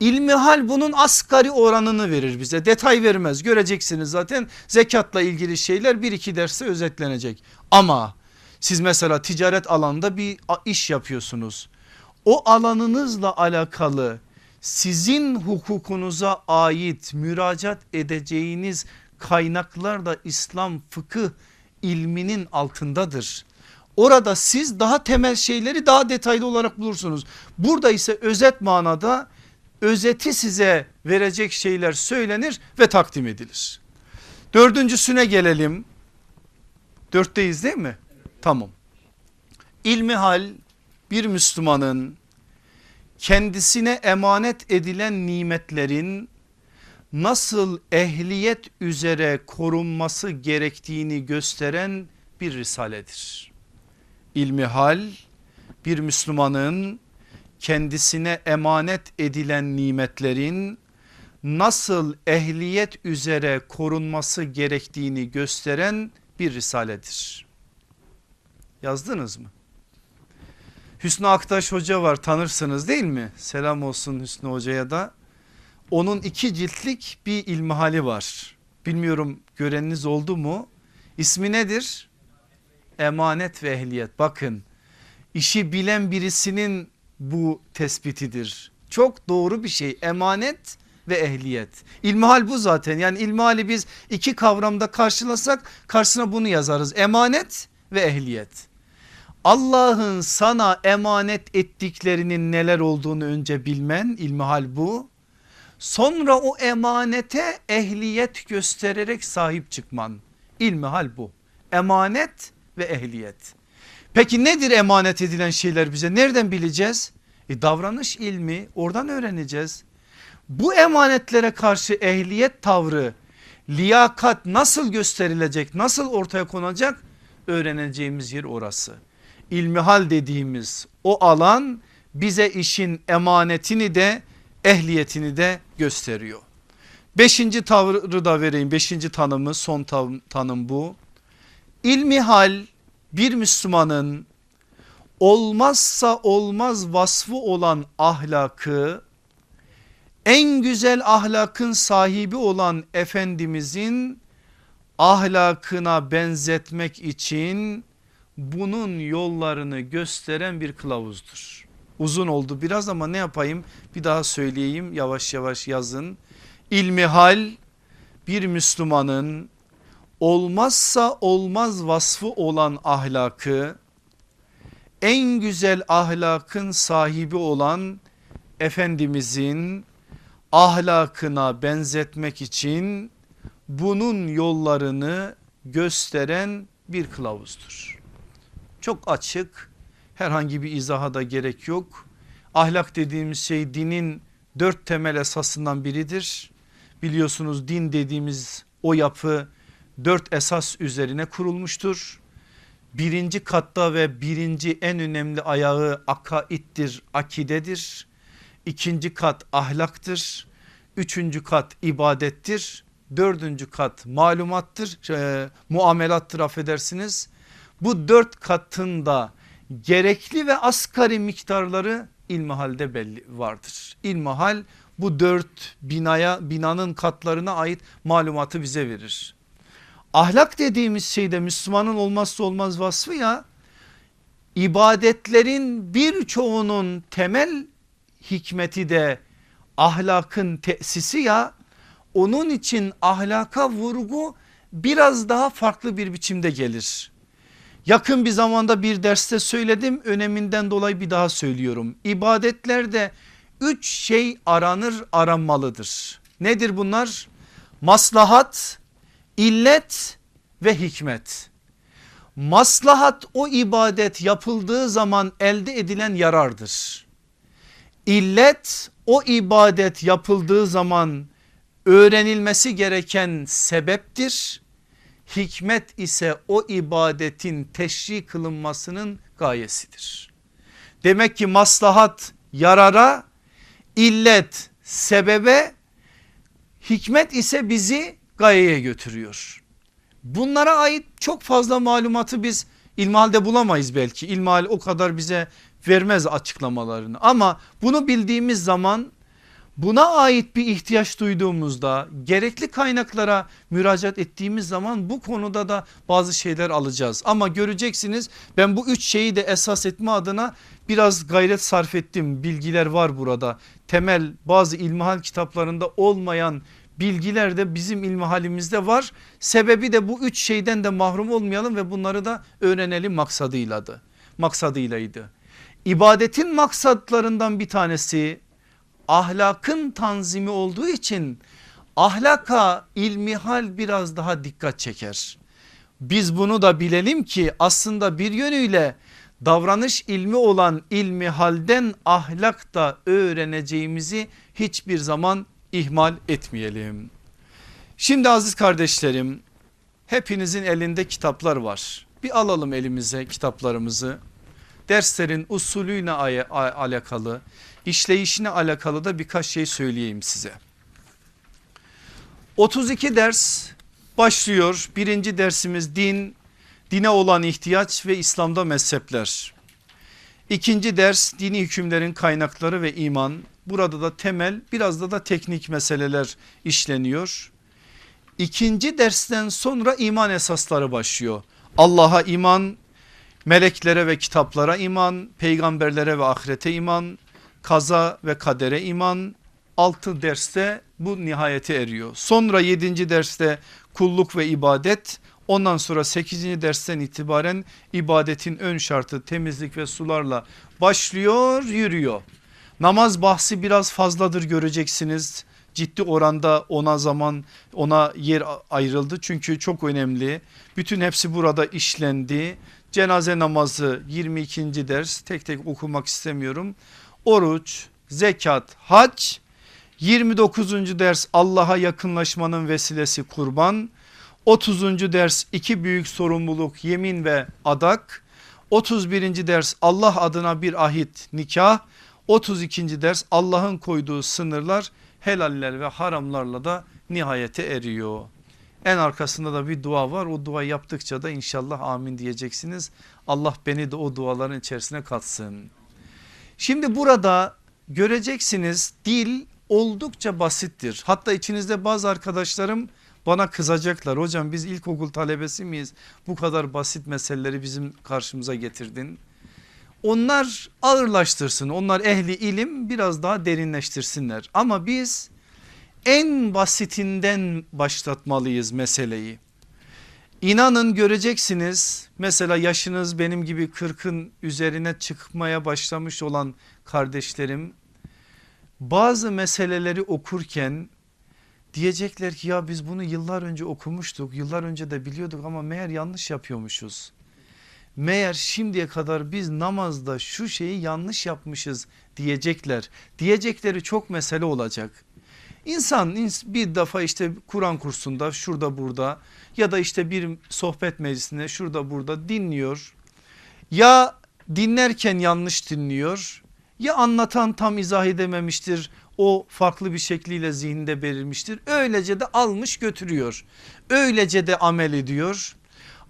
İlmi hal bunun asgari oranını verir bize detay vermez göreceksiniz zaten zekatla ilgili şeyler bir iki derste özetlenecek. Ama siz mesela ticaret alanında bir iş yapıyorsunuz. O alanınızla alakalı sizin hukukunuza ait müracaat edeceğiniz kaynaklar da İslam fıkıh ilminin altındadır. Orada siz daha temel şeyleri daha detaylı olarak bulursunuz. Burada ise özet manada özeti size verecek şeyler söylenir ve takdim edilir. Dördüncüsüne gelelim. Dörtteyiz değil mi? Tamam. İlmi hal bir Müslümanın kendisine emanet edilen nimetlerin nasıl ehliyet üzere korunması gerektiğini gösteren bir risaledir ilmihal bir Müslümanın kendisine emanet edilen nimetlerin nasıl ehliyet üzere korunması gerektiğini gösteren bir risaledir. Yazdınız mı? Hüsnü Aktaş Hoca var tanırsınız değil mi? Selam olsun Hüsnü Hoca'ya da. Onun iki ciltlik bir ilmihali var. Bilmiyorum göreniniz oldu mu? İsmi nedir? Emanet ve ehliyet. Bakın işi bilen birisinin bu tespitidir. Çok doğru bir şey emanet ve ehliyet. İlmihal bu zaten yani ilmihali biz iki kavramda karşılasak karşısına bunu yazarız. Emanet ve ehliyet. Allah'ın sana emanet ettiklerinin neler olduğunu önce bilmen ilmihal bu. Sonra o emanete ehliyet göstererek sahip çıkman ilmihal bu. Emanet ve ehliyet. Peki nedir emanet edilen şeyler bize nereden bileceğiz? E davranış ilmi oradan öğreneceğiz. Bu emanetlere karşı ehliyet tavrı liyakat nasıl gösterilecek nasıl ortaya konacak öğreneceğimiz yer orası. İlmihal dediğimiz o alan bize işin emanetini de ehliyetini de gösteriyor. Beşinci tavrı da vereyim beşinci tanımı son tanım bu. İlmihal bir Müslümanın olmazsa olmaz vasfı olan ahlakı en güzel ahlakın sahibi olan Efendimizin ahlakına benzetmek için bunun yollarını gösteren bir kılavuzdur. Uzun oldu biraz ama ne yapayım bir daha söyleyeyim yavaş yavaş yazın. İlmihal bir Müslümanın olmazsa olmaz vasfı olan ahlakı en güzel ahlakın sahibi olan Efendimizin ahlakına benzetmek için bunun yollarını gösteren bir kılavuzdur. Çok açık herhangi bir izaha da gerek yok. Ahlak dediğimiz şey dinin dört temel esasından biridir. Biliyorsunuz din dediğimiz o yapı dört esas üzerine kurulmuştur. Birinci katta ve birinci en önemli ayağı akaittir, akidedir. İkinci kat ahlaktır. Üçüncü kat ibadettir. Dördüncü kat malumattır, e, muamelattır affedersiniz. Bu dört katında gerekli ve asgari miktarları ilmihalde belli vardır. İlmihal bu dört binaya binanın katlarına ait malumatı bize verir. Ahlak dediğimiz şeyde Müslümanın olmazsa olmaz vasfı ya ibadetlerin birçoğunun temel hikmeti de ahlakın tesisi ya onun için ahlaka vurgu biraz daha farklı bir biçimde gelir. Yakın bir zamanda bir derste söyledim öneminden dolayı bir daha söylüyorum. İbadetlerde üç şey aranır aranmalıdır. Nedir bunlar? Maslahat, illet ve hikmet. Maslahat o ibadet yapıldığı zaman elde edilen yarardır. İllet o ibadet yapıldığı zaman öğrenilmesi gereken sebeptir. Hikmet ise o ibadetin teşri kılınmasının gayesidir. Demek ki maslahat yarara, illet sebebe, hikmet ise bizi gayeye götürüyor. Bunlara ait çok fazla malumatı biz ilmihalde bulamayız belki. İlmihal o kadar bize vermez açıklamalarını ama bunu bildiğimiz zaman buna ait bir ihtiyaç duyduğumuzda gerekli kaynaklara müracaat ettiğimiz zaman bu konuda da bazı şeyler alacağız. Ama göreceksiniz ben bu üç şeyi de esas etme adına biraz gayret sarf ettim. Bilgiler var burada. Temel bazı ilmihal kitaplarında olmayan bilgiler de bizim ilmi halimizde var. Sebebi de bu üç şeyden de mahrum olmayalım ve bunları da öğrenelim maksadıyladı. Maksadıylaydı. İbadetin maksatlarından bir tanesi ahlakın tanzimi olduğu için ahlaka ilmihal biraz daha dikkat çeker. Biz bunu da bilelim ki aslında bir yönüyle davranış ilmi olan ilmi halden ahlak da öğreneceğimizi hiçbir zaman ihmal etmeyelim. Şimdi aziz kardeşlerim hepinizin elinde kitaplar var. Bir alalım elimize kitaplarımızı. Derslerin usulüne alakalı, işleyişine alakalı da birkaç şey söyleyeyim size. 32 ders başlıyor. Birinci dersimiz din, dine olan ihtiyaç ve İslam'da mezhepler. İkinci ders dini hükümlerin kaynakları ve iman. Burada da temel biraz da da teknik meseleler işleniyor. İkinci dersten sonra iman esasları başlıyor. Allah'a iman, meleklere ve kitaplara iman, peygamberlere ve ahirete iman, kaza ve kadere iman. Altı derste bu nihayete eriyor. Sonra yedinci derste kulluk ve ibadet. Ondan sonra 8. dersten itibaren ibadetin ön şartı temizlik ve sularla başlıyor yürüyor. Namaz bahsi biraz fazladır göreceksiniz. Ciddi oranda ona zaman ona yer ayrıldı çünkü çok önemli. Bütün hepsi burada işlendi. Cenaze namazı 22. ders tek tek okumak istemiyorum. Oruç, zekat, hac 29. ders Allah'a yakınlaşmanın vesilesi kurban. 30. ders iki büyük sorumluluk yemin ve adak. 31. ders Allah adına bir ahit nikah. 32. ders Allah'ın koyduğu sınırlar helaller ve haramlarla da nihayete eriyor. En arkasında da bir dua var o dua yaptıkça da inşallah amin diyeceksiniz. Allah beni de o duaların içerisine katsın. Şimdi burada göreceksiniz dil oldukça basittir. Hatta içinizde bazı arkadaşlarım bana kızacaklar hocam biz ilkokul talebesi miyiz bu kadar basit meseleleri bizim karşımıza getirdin. Onlar ağırlaştırsın onlar ehli ilim biraz daha derinleştirsinler ama biz en basitinden başlatmalıyız meseleyi. İnanın göreceksiniz mesela yaşınız benim gibi 40'ın üzerine çıkmaya başlamış olan kardeşlerim bazı meseleleri okurken Diyecekler ki ya biz bunu yıllar önce okumuştuk yıllar önce de biliyorduk ama meğer yanlış yapıyormuşuz. Meğer şimdiye kadar biz namazda şu şeyi yanlış yapmışız diyecekler. Diyecekleri çok mesele olacak. İnsan bir defa işte Kur'an kursunda şurada burada ya da işte bir sohbet meclisinde şurada burada dinliyor. Ya dinlerken yanlış dinliyor ya anlatan tam izah edememiştir o farklı bir şekliyle zihinde belirmiştir. Öylece de almış götürüyor. Öylece de amel ediyor.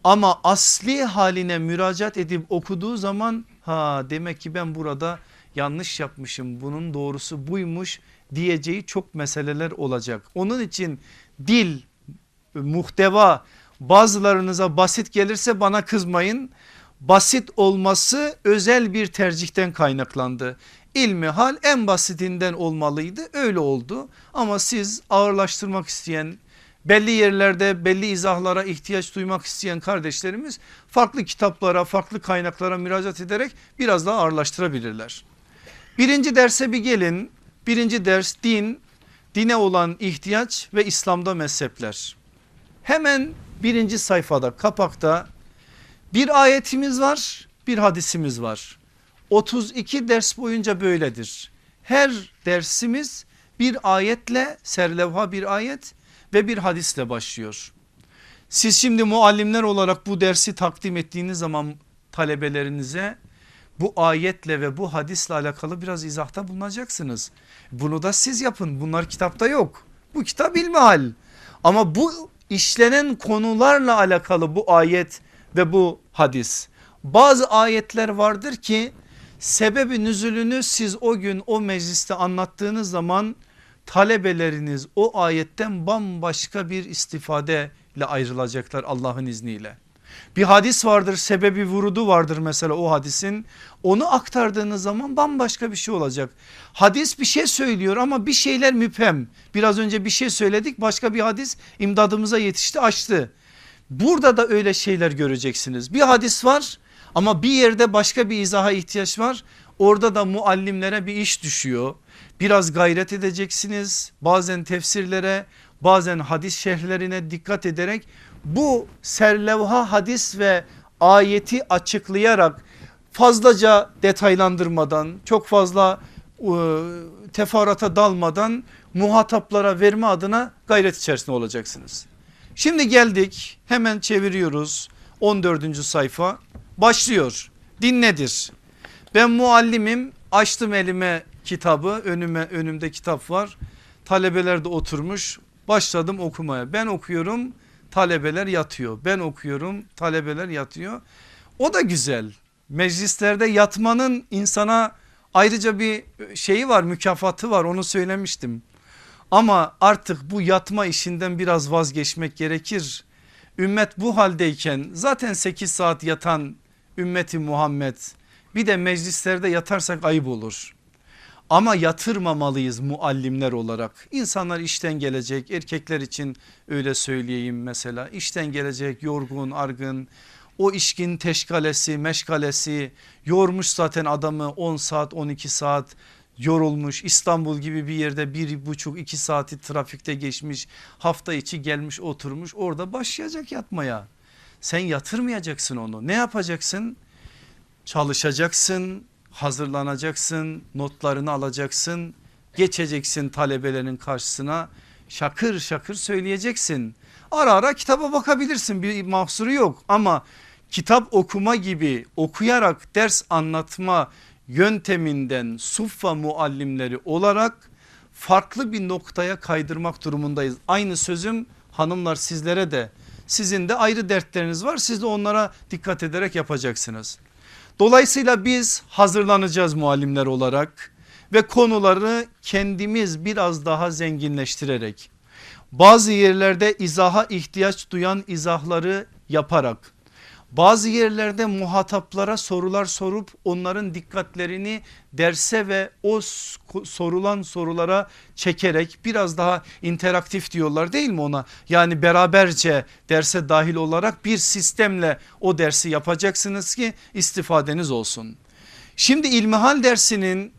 Ama asli haline müracaat edip okuduğu zaman ha demek ki ben burada yanlış yapmışım bunun doğrusu buymuş diyeceği çok meseleler olacak. Onun için dil muhteva bazılarınıza basit gelirse bana kızmayın. Basit olması özel bir tercihten kaynaklandı. İlmi hal en basitinden olmalıydı öyle oldu ama siz ağırlaştırmak isteyen belli yerlerde belli izahlara ihtiyaç duymak isteyen kardeşlerimiz farklı kitaplara farklı kaynaklara müracaat ederek biraz daha ağırlaştırabilirler. Birinci derse bir gelin birinci ders din dine olan ihtiyaç ve İslam'da mezhepler. Hemen birinci sayfada kapakta bir ayetimiz var bir hadisimiz var. 32 ders boyunca böyledir. Her dersimiz bir ayetle serlevha bir ayet ve bir hadisle başlıyor. Siz şimdi muallimler olarak bu dersi takdim ettiğiniz zaman talebelerinize bu ayetle ve bu hadisle alakalı biraz izahta bulunacaksınız. Bunu da siz yapın bunlar kitapta yok. Bu kitap ilmihal ama bu işlenen konularla alakalı bu ayet ve bu hadis. Bazı ayetler vardır ki sebebi nüzulünü siz o gün o mecliste anlattığınız zaman talebeleriniz o ayetten bambaşka bir istifadeyle ayrılacaklar Allah'ın izniyle. Bir hadis vardır sebebi vurudu vardır mesela o hadisin onu aktardığınız zaman bambaşka bir şey olacak. Hadis bir şey söylüyor ama bir şeyler müphem biraz önce bir şey söyledik başka bir hadis imdadımıza yetişti açtı. Burada da öyle şeyler göreceksiniz bir hadis var ama bir yerde başka bir izaha ihtiyaç var. Orada da muallimlere bir iş düşüyor. Biraz gayret edeceksiniz. Bazen tefsirlere bazen hadis şerhlerine dikkat ederek bu serlevha hadis ve ayeti açıklayarak fazlaca detaylandırmadan çok fazla e, teferruata dalmadan muhataplara verme adına gayret içerisinde olacaksınız. Şimdi geldik hemen çeviriyoruz 14. sayfa başlıyor. Din nedir? Ben muallimim açtım elime kitabı önüme önümde kitap var. Talebeler de oturmuş başladım okumaya. Ben okuyorum talebeler yatıyor. Ben okuyorum talebeler yatıyor. O da güzel. Meclislerde yatmanın insana ayrıca bir şeyi var mükafatı var onu söylemiştim. Ama artık bu yatma işinden biraz vazgeçmek gerekir. Ümmet bu haldeyken zaten 8 saat yatan ümmeti Muhammed bir de meclislerde yatarsak ayıp olur. Ama yatırmamalıyız muallimler olarak. İnsanlar işten gelecek erkekler için öyle söyleyeyim mesela işten gelecek yorgun argın o işkin teşkalesi meşgalesi yormuş zaten adamı 10 saat 12 saat yorulmuş İstanbul gibi bir yerde bir buçuk iki saati trafikte geçmiş hafta içi gelmiş oturmuş orada başlayacak yatmaya. Sen yatırmayacaksın onu ne yapacaksın? Çalışacaksın hazırlanacaksın notlarını alacaksın geçeceksin talebelerin karşısına şakır şakır söyleyeceksin. Ara ara kitaba bakabilirsin bir mahsuru yok ama kitap okuma gibi okuyarak ders anlatma yönteminden suffa muallimleri olarak farklı bir noktaya kaydırmak durumundayız. Aynı sözüm hanımlar sizlere de sizin de ayrı dertleriniz var siz de onlara dikkat ederek yapacaksınız. Dolayısıyla biz hazırlanacağız muallimler olarak ve konuları kendimiz biraz daha zenginleştirerek bazı yerlerde izaha ihtiyaç duyan izahları yaparak bazı yerlerde muhataplara sorular sorup onların dikkatlerini derse ve o sorulan sorulara çekerek biraz daha interaktif diyorlar değil mi ona? Yani beraberce derse dahil olarak bir sistemle o dersi yapacaksınız ki istifadeniz olsun. Şimdi ilmihal dersinin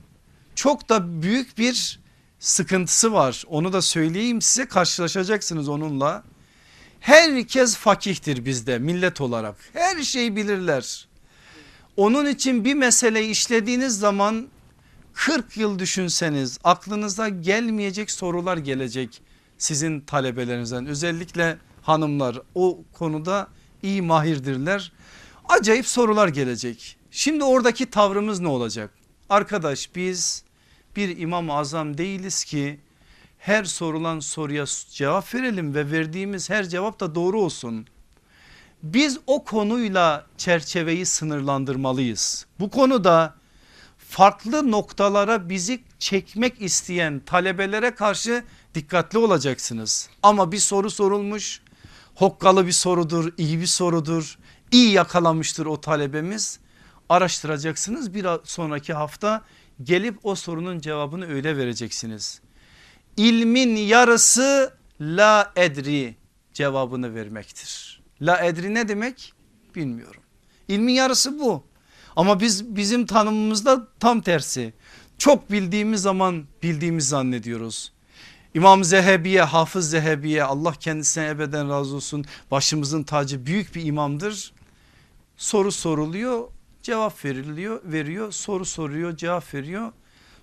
çok da büyük bir sıkıntısı var. Onu da söyleyeyim size karşılaşacaksınız onunla. Herkes fakihtir bizde millet olarak. Her şeyi bilirler. Onun için bir mesele işlediğiniz zaman 40 yıl düşünseniz aklınıza gelmeyecek sorular gelecek sizin talebelerinizden. Özellikle hanımlar o konuda iyi mahirdirler. Acayip sorular gelecek. Şimdi oradaki tavrımız ne olacak? Arkadaş biz bir İmam-ı Azam değiliz ki her sorulan soruya cevap verelim ve verdiğimiz her cevap da doğru olsun. Biz o konuyla çerçeveyi sınırlandırmalıyız. Bu konuda farklı noktalara bizi çekmek isteyen talebelere karşı dikkatli olacaksınız. Ama bir soru sorulmuş hokkalı bir sorudur iyi bir sorudur iyi yakalamıştır o talebemiz araştıracaksınız bir sonraki hafta gelip o sorunun cevabını öyle vereceksiniz ilmin yarısı la edri cevabını vermektir. La edri ne demek bilmiyorum. İlmin yarısı bu. Ama biz bizim tanımımızda tam tersi. Çok bildiğimiz zaman bildiğimiz zannediyoruz. İmam Zehebiye, Hafız Zehebiye Allah kendisine ebeden razı olsun. Başımızın tacı büyük bir imamdır. Soru soruluyor, cevap veriliyor, veriyor. Soru soruyor, cevap veriyor.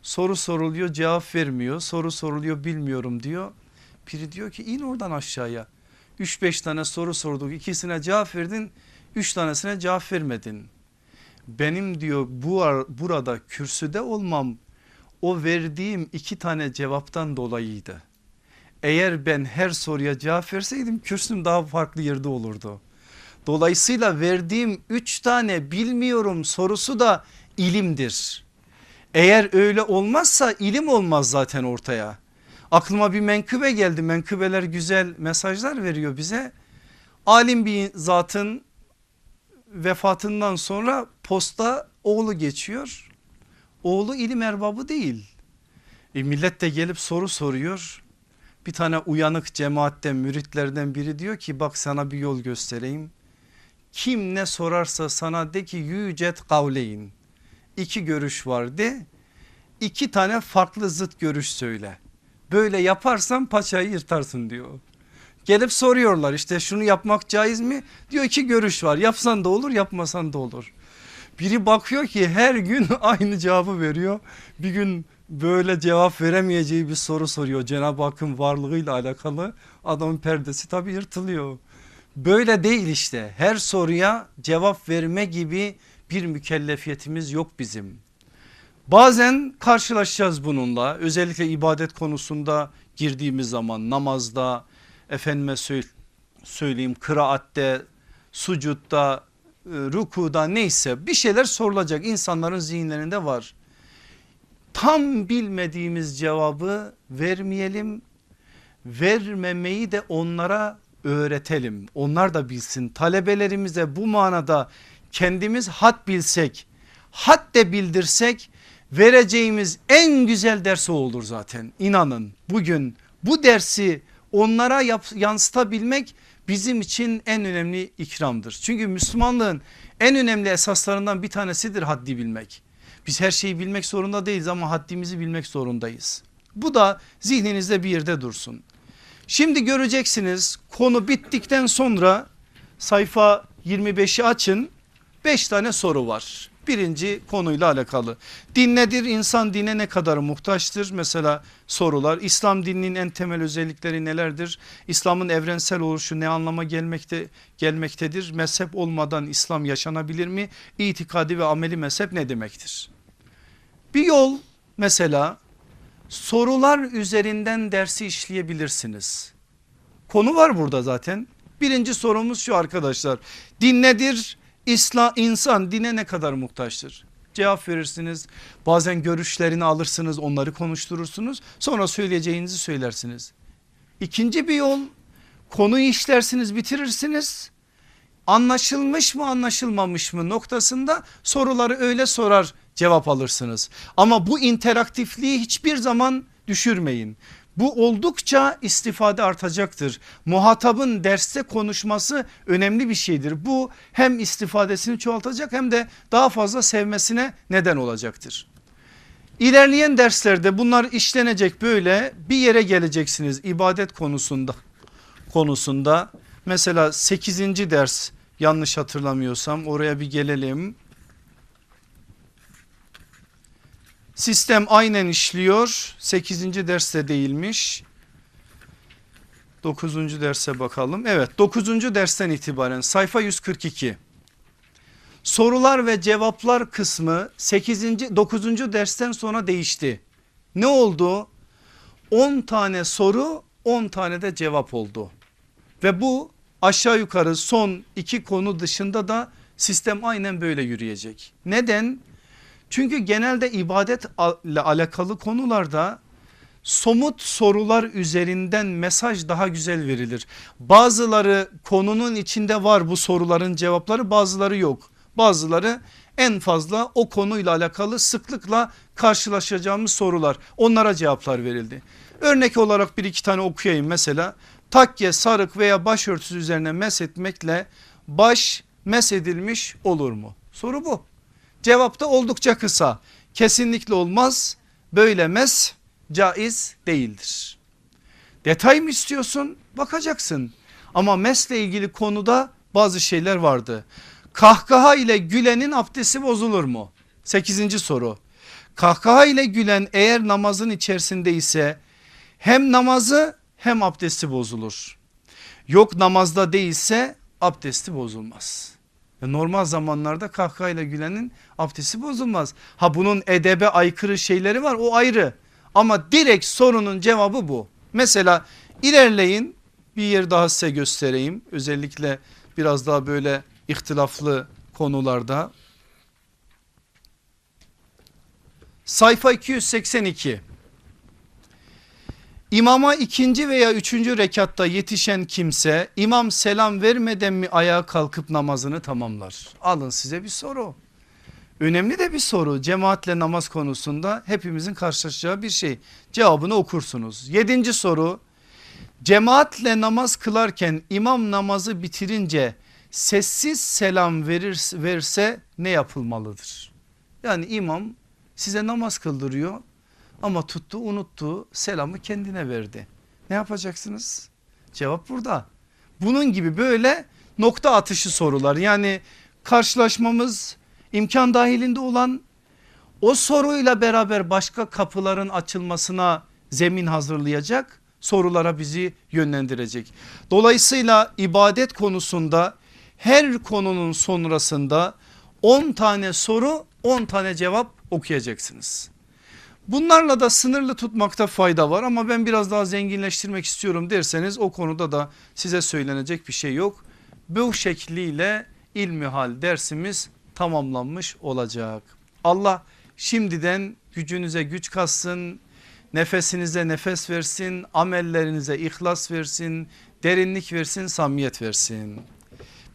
Soru soruluyor cevap vermiyor. Soru soruluyor bilmiyorum diyor. Biri diyor ki in oradan aşağıya. 3-5 tane soru sorduk ikisine cevap verdin 3 tanesine cevap vermedin. Benim diyor bu burada kürsüde olmam o verdiğim iki tane cevaptan dolayıydı. Eğer ben her soruya cevap verseydim kürsüm daha farklı yerde olurdu. Dolayısıyla verdiğim üç tane bilmiyorum sorusu da ilimdir. Eğer öyle olmazsa ilim olmaz zaten ortaya. Aklıma bir menkıbe geldi. Menkıbeler güzel mesajlar veriyor bize. Alim bir zatın vefatından sonra posta oğlu geçiyor. Oğlu ilim erbabı değil. E millet de gelip soru soruyor. Bir tane uyanık cemaatten müritlerden biri diyor ki bak sana bir yol göstereyim. Kim ne sorarsa sana de ki yücet kavleyin iki görüş var de iki tane farklı zıt görüş söyle. Böyle yaparsan paçayı yırtarsın diyor. Gelip soruyorlar işte şunu yapmak caiz mi? Diyor iki görüş var yapsan da olur yapmasan da olur. Biri bakıyor ki her gün aynı cevabı veriyor. Bir gün böyle cevap veremeyeceği bir soru soruyor. Cenab-ı Hakk'ın varlığıyla alakalı adamın perdesi tabii yırtılıyor. Böyle değil işte her soruya cevap verme gibi bir mükellefiyetimiz yok bizim. Bazen karşılaşacağız bununla özellikle ibadet konusunda girdiğimiz zaman namazda efendime söyleyeyim kıraatte, sucutta, e, rukuda neyse bir şeyler sorulacak insanların zihinlerinde var. Tam bilmediğimiz cevabı vermeyelim, vermemeyi de onlara öğretelim. Onlar da bilsin. Talebelerimize bu manada kendimiz hat bilsek, hat de bildirsek vereceğimiz en güzel ders o olur zaten. İnanın bugün bu dersi onlara yap, yansıtabilmek bizim için en önemli ikramdır. Çünkü Müslümanlığın en önemli esaslarından bir tanesidir haddi bilmek. Biz her şeyi bilmek zorunda değiliz ama haddimizi bilmek zorundayız. Bu da zihninizde bir yerde dursun. Şimdi göreceksiniz konu bittikten sonra sayfa 25'i açın 5 tane soru var. Birinci konuyla alakalı. Din nedir? İnsan dine ne kadar muhtaçtır? Mesela sorular. İslam dininin en temel özellikleri nelerdir? İslam'ın evrensel oluşu ne anlama gelmekte gelmektedir? Mezhep olmadan İslam yaşanabilir mi? İtikadi ve ameli mezhep ne demektir? Bir yol mesela sorular üzerinden dersi işleyebilirsiniz. Konu var burada zaten. Birinci sorumuz şu arkadaşlar. Din nedir? İslam insan dine ne kadar muhtaçtır? Cevap verirsiniz. Bazen görüşlerini alırsınız, onları konuşturursunuz. Sonra söyleyeceğinizi söylersiniz. İkinci bir yol konuyu işlersiniz, bitirirsiniz. Anlaşılmış mı, anlaşılmamış mı noktasında soruları öyle sorar, cevap alırsınız. Ama bu interaktifliği hiçbir zaman düşürmeyin. Bu oldukça istifade artacaktır. Muhatabın derste konuşması önemli bir şeydir. Bu hem istifadesini çoğaltacak hem de daha fazla sevmesine neden olacaktır. İlerleyen derslerde bunlar işlenecek böyle bir yere geleceksiniz ibadet konusunda. konusunda. Mesela 8. ders yanlış hatırlamıyorsam oraya bir gelelim. Sistem aynen işliyor. 8. derste değilmiş. 9. derse bakalım. Evet 9. dersten itibaren sayfa 142. Sorular ve cevaplar kısmı 8. 9. dersten sonra değişti. Ne oldu? 10 tane soru 10 tane de cevap oldu. Ve bu aşağı yukarı son iki konu dışında da sistem aynen böyle yürüyecek. Neden? Çünkü genelde ibadetle alakalı konularda somut sorular üzerinden mesaj daha güzel verilir. Bazıları konunun içinde var bu soruların cevapları bazıları yok. Bazıları en fazla o konuyla alakalı sıklıkla karşılaşacağımız sorular onlara cevaplar verildi. Örnek olarak bir iki tane okuyayım mesela takke sarık veya başörtüsü üzerine mesetmekle baş mesedilmiş olur mu? Soru bu. Cevap da oldukça kısa. Kesinlikle olmaz. Böyle mes caiz değildir. Detay mı istiyorsun? Bakacaksın. Ama mesle ilgili konuda bazı şeyler vardı. Kahkaha ile gülenin abdesti bozulur mu? Sekizinci soru. Kahkaha ile gülen eğer namazın içerisinde ise hem namazı hem abdesti bozulur. Yok namazda değilse abdesti bozulmaz. Normal zamanlarda kahkahayla gülenin abdesti bozulmaz. Ha bunun edebe aykırı şeyleri var o ayrı. Ama direkt sorunun cevabı bu. Mesela ilerleyin bir yer daha size göstereyim. Özellikle biraz daha böyle ihtilaflı konularda. Sayfa 282. İmama ikinci veya üçüncü rekatta yetişen kimse imam selam vermeden mi ayağa kalkıp namazını tamamlar? Alın size bir soru. Önemli de bir soru cemaatle namaz konusunda hepimizin karşılaşacağı bir şey. Cevabını okursunuz. Yedinci soru cemaatle namaz kılarken imam namazı bitirince sessiz selam verir, verse ne yapılmalıdır? Yani imam size namaz kıldırıyor ama tuttu unuttu selamı kendine verdi. Ne yapacaksınız? Cevap burada. Bunun gibi böyle nokta atışı sorular yani karşılaşmamız imkan dahilinde olan o soruyla beraber başka kapıların açılmasına zemin hazırlayacak sorulara bizi yönlendirecek. Dolayısıyla ibadet konusunda her konunun sonrasında 10 tane soru 10 tane cevap okuyacaksınız. Bunlarla da sınırlı tutmakta fayda var ama ben biraz daha zenginleştirmek istiyorum derseniz o konuda da size söylenecek bir şey yok. Bu şekliyle ilmihal dersimiz tamamlanmış olacak. Allah şimdiden gücünüze güç katsın, nefesinize nefes versin, amellerinize ihlas versin, derinlik versin, samiyet versin.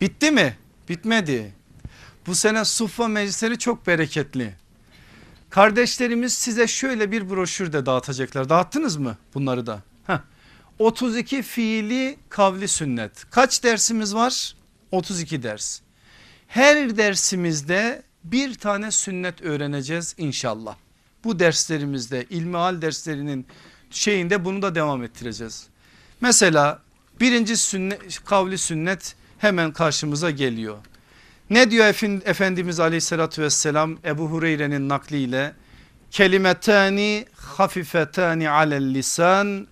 Bitti mi? Bitmedi. Bu sene Suffa meclisleri çok bereketli. Kardeşlerimiz size şöyle bir broşür de dağıtacaklar. Dağıttınız mı bunları da? Heh. 32 fiili kavli sünnet. Kaç dersimiz var? 32 ders. Her dersimizde bir tane sünnet öğreneceğiz inşallah. Bu derslerimizde ilmihal derslerinin şeyinde bunu da devam ettireceğiz. Mesela birinci sünnet, kavli sünnet hemen karşımıza geliyor. Ne diyor Efendimiz aleyhissalatü vesselam Ebu Hureyre'nin nakliyle kelimetani hafifetani alel lisan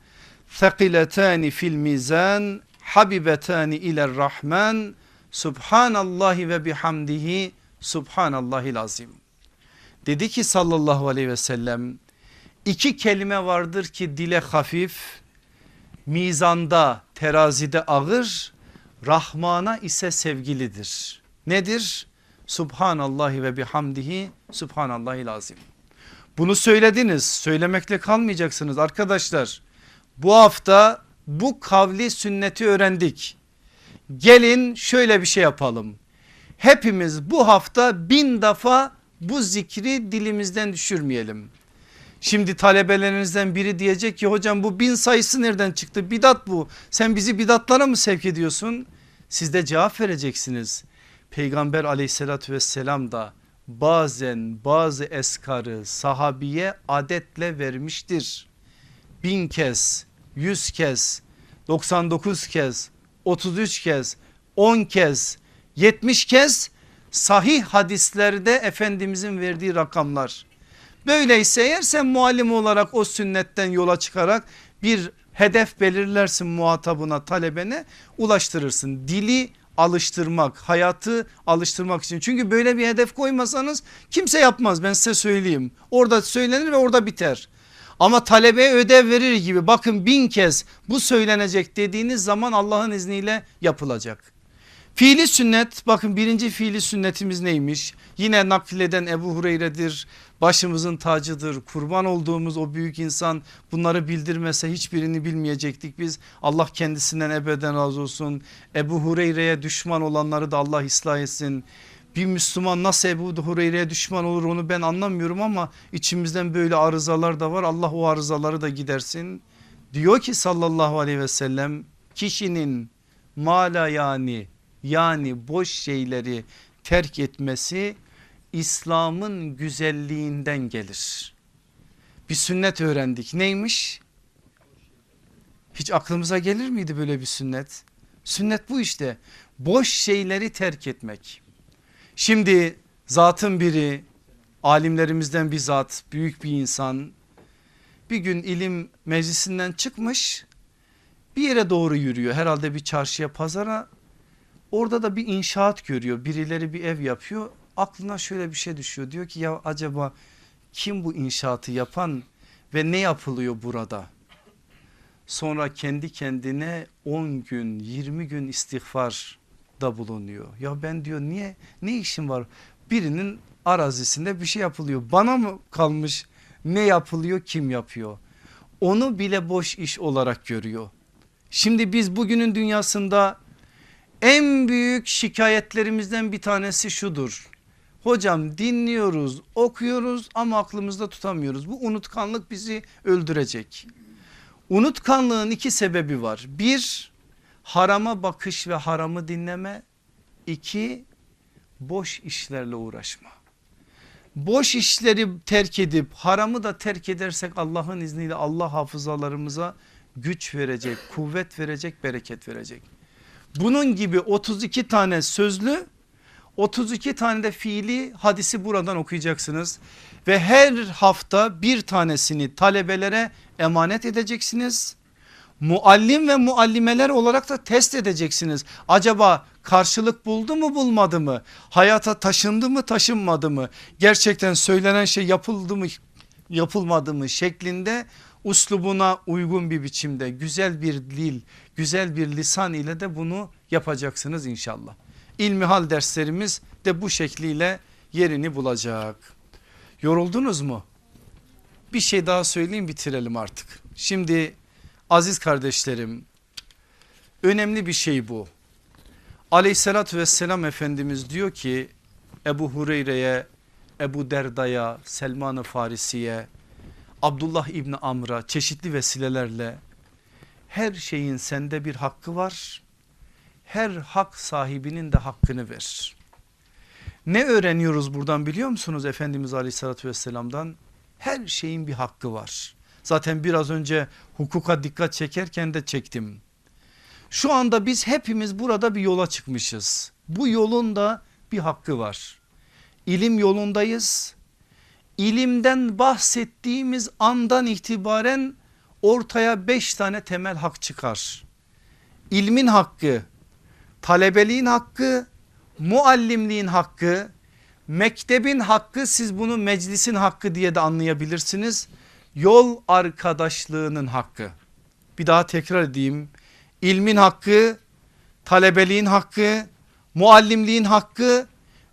thakiletani fil mizan habibetani iler rahman subhanallahi ve bihamdihi subhanallahil azim. Dedi ki sallallahu aleyhi ve sellem iki kelime vardır ki dile hafif mizanda terazide ağır Rahman'a ise sevgilidir. Nedir? Subhanallahi ve bihamdihi subhanallahil azim. Bunu söylediniz söylemekle kalmayacaksınız arkadaşlar. Bu hafta bu kavli sünneti öğrendik. Gelin şöyle bir şey yapalım. Hepimiz bu hafta bin defa bu zikri dilimizden düşürmeyelim. Şimdi talebelerinizden biri diyecek ki hocam bu bin sayısı nereden çıktı? Bidat bu. Sen bizi bidatlara mı sevk ediyorsun? Siz de cevap vereceksiniz. Peygamber aleyhissalatü vesselam da bazen bazı eskarı sahabiye adetle vermiştir. Bin kez, yüz kez, 99 kez, 33 kez, 10 kez, 70 kez sahih hadislerde Efendimizin verdiği rakamlar. Böyleyse eğer sen muallim olarak o sünnetten yola çıkarak bir hedef belirlersin muhatabına talebene ulaştırırsın. Dili alıştırmak hayatı alıştırmak için çünkü böyle bir hedef koymasanız kimse yapmaz ben size söyleyeyim orada söylenir ve orada biter. Ama talebeye ödev verir gibi bakın bin kez bu söylenecek dediğiniz zaman Allah'ın izniyle yapılacak. Fiili sünnet bakın birinci fiili sünnetimiz neymiş? Yine nakleden Ebu Hureyre'dir başımızın tacıdır kurban olduğumuz o büyük insan bunları bildirmese hiçbirini bilmeyecektik biz. Allah kendisinden ebeden razı olsun. Ebu Hureyre'ye düşman olanları da Allah ıslah etsin. Bir Müslüman nasıl Ebu Hureyre'ye düşman olur onu ben anlamıyorum ama içimizden böyle arızalar da var. Allah o arızaları da gidersin. Diyor ki sallallahu aleyhi ve sellem kişinin mala yani yani boş şeyleri terk etmesi İslam'ın güzelliğinden gelir. Bir sünnet öğrendik neymiş? Hiç aklımıza gelir miydi böyle bir sünnet? Sünnet bu işte boş şeyleri terk etmek. Şimdi zatın biri alimlerimizden bir zat büyük bir insan bir gün ilim meclisinden çıkmış bir yere doğru yürüyor herhalde bir çarşıya pazara orada da bir inşaat görüyor birileri bir ev yapıyor aklına şöyle bir şey düşüyor. Diyor ki ya acaba kim bu inşaatı yapan ve ne yapılıyor burada? Sonra kendi kendine 10 gün 20 gün istiğfar da bulunuyor. Ya ben diyor niye ne işim var? Birinin arazisinde bir şey yapılıyor. Bana mı kalmış ne yapılıyor kim yapıyor? Onu bile boş iş olarak görüyor. Şimdi biz bugünün dünyasında en büyük şikayetlerimizden bir tanesi şudur. Hocam dinliyoruz okuyoruz ama aklımızda tutamıyoruz. Bu unutkanlık bizi öldürecek. Unutkanlığın iki sebebi var. Bir harama bakış ve haramı dinleme. İki boş işlerle uğraşma. Boş işleri terk edip haramı da terk edersek Allah'ın izniyle Allah hafızalarımıza güç verecek, kuvvet verecek, bereket verecek. Bunun gibi 32 tane sözlü 32 tane de fiili hadisi buradan okuyacaksınız ve her hafta bir tanesini talebelere emanet edeceksiniz. Muallim ve muallimeler olarak da test edeceksiniz. Acaba karşılık buldu mu bulmadı mı? Hayata taşındı mı taşınmadı mı? Gerçekten söylenen şey yapıldı mı yapılmadı mı şeklinde uslubuna uygun bir biçimde güzel bir dil güzel bir lisan ile de bunu yapacaksınız inşallah. İlmihal derslerimiz de bu şekliyle yerini bulacak. Yoruldunuz mu? Bir şey daha söyleyeyim bitirelim artık. Şimdi aziz kardeşlerim önemli bir şey bu. Aleyhissalatü vesselam Efendimiz diyor ki Ebu Hureyre'ye, Ebu Derda'ya, Selman-ı Farisi'ye, Abdullah İbni Amr'a çeşitli vesilelerle her şeyin sende bir hakkı var. Her hak sahibinin de hakkını ver. Ne öğreniyoruz buradan biliyor musunuz Efendimiz Aleyhisselatü Vesselam'dan? Her şeyin bir hakkı var. Zaten biraz önce hukuka dikkat çekerken de çektim. Şu anda biz hepimiz burada bir yola çıkmışız. Bu yolun da bir hakkı var. İlim yolundayız. İlimden bahsettiğimiz andan itibaren ortaya beş tane temel hak çıkar. İlmin hakkı, talebeliğin hakkı, muallimliğin hakkı, mektebin hakkı siz bunu meclisin hakkı diye de anlayabilirsiniz. Yol arkadaşlığının hakkı. Bir daha tekrar edeyim. İlmin hakkı, talebeliğin hakkı, muallimliğin hakkı,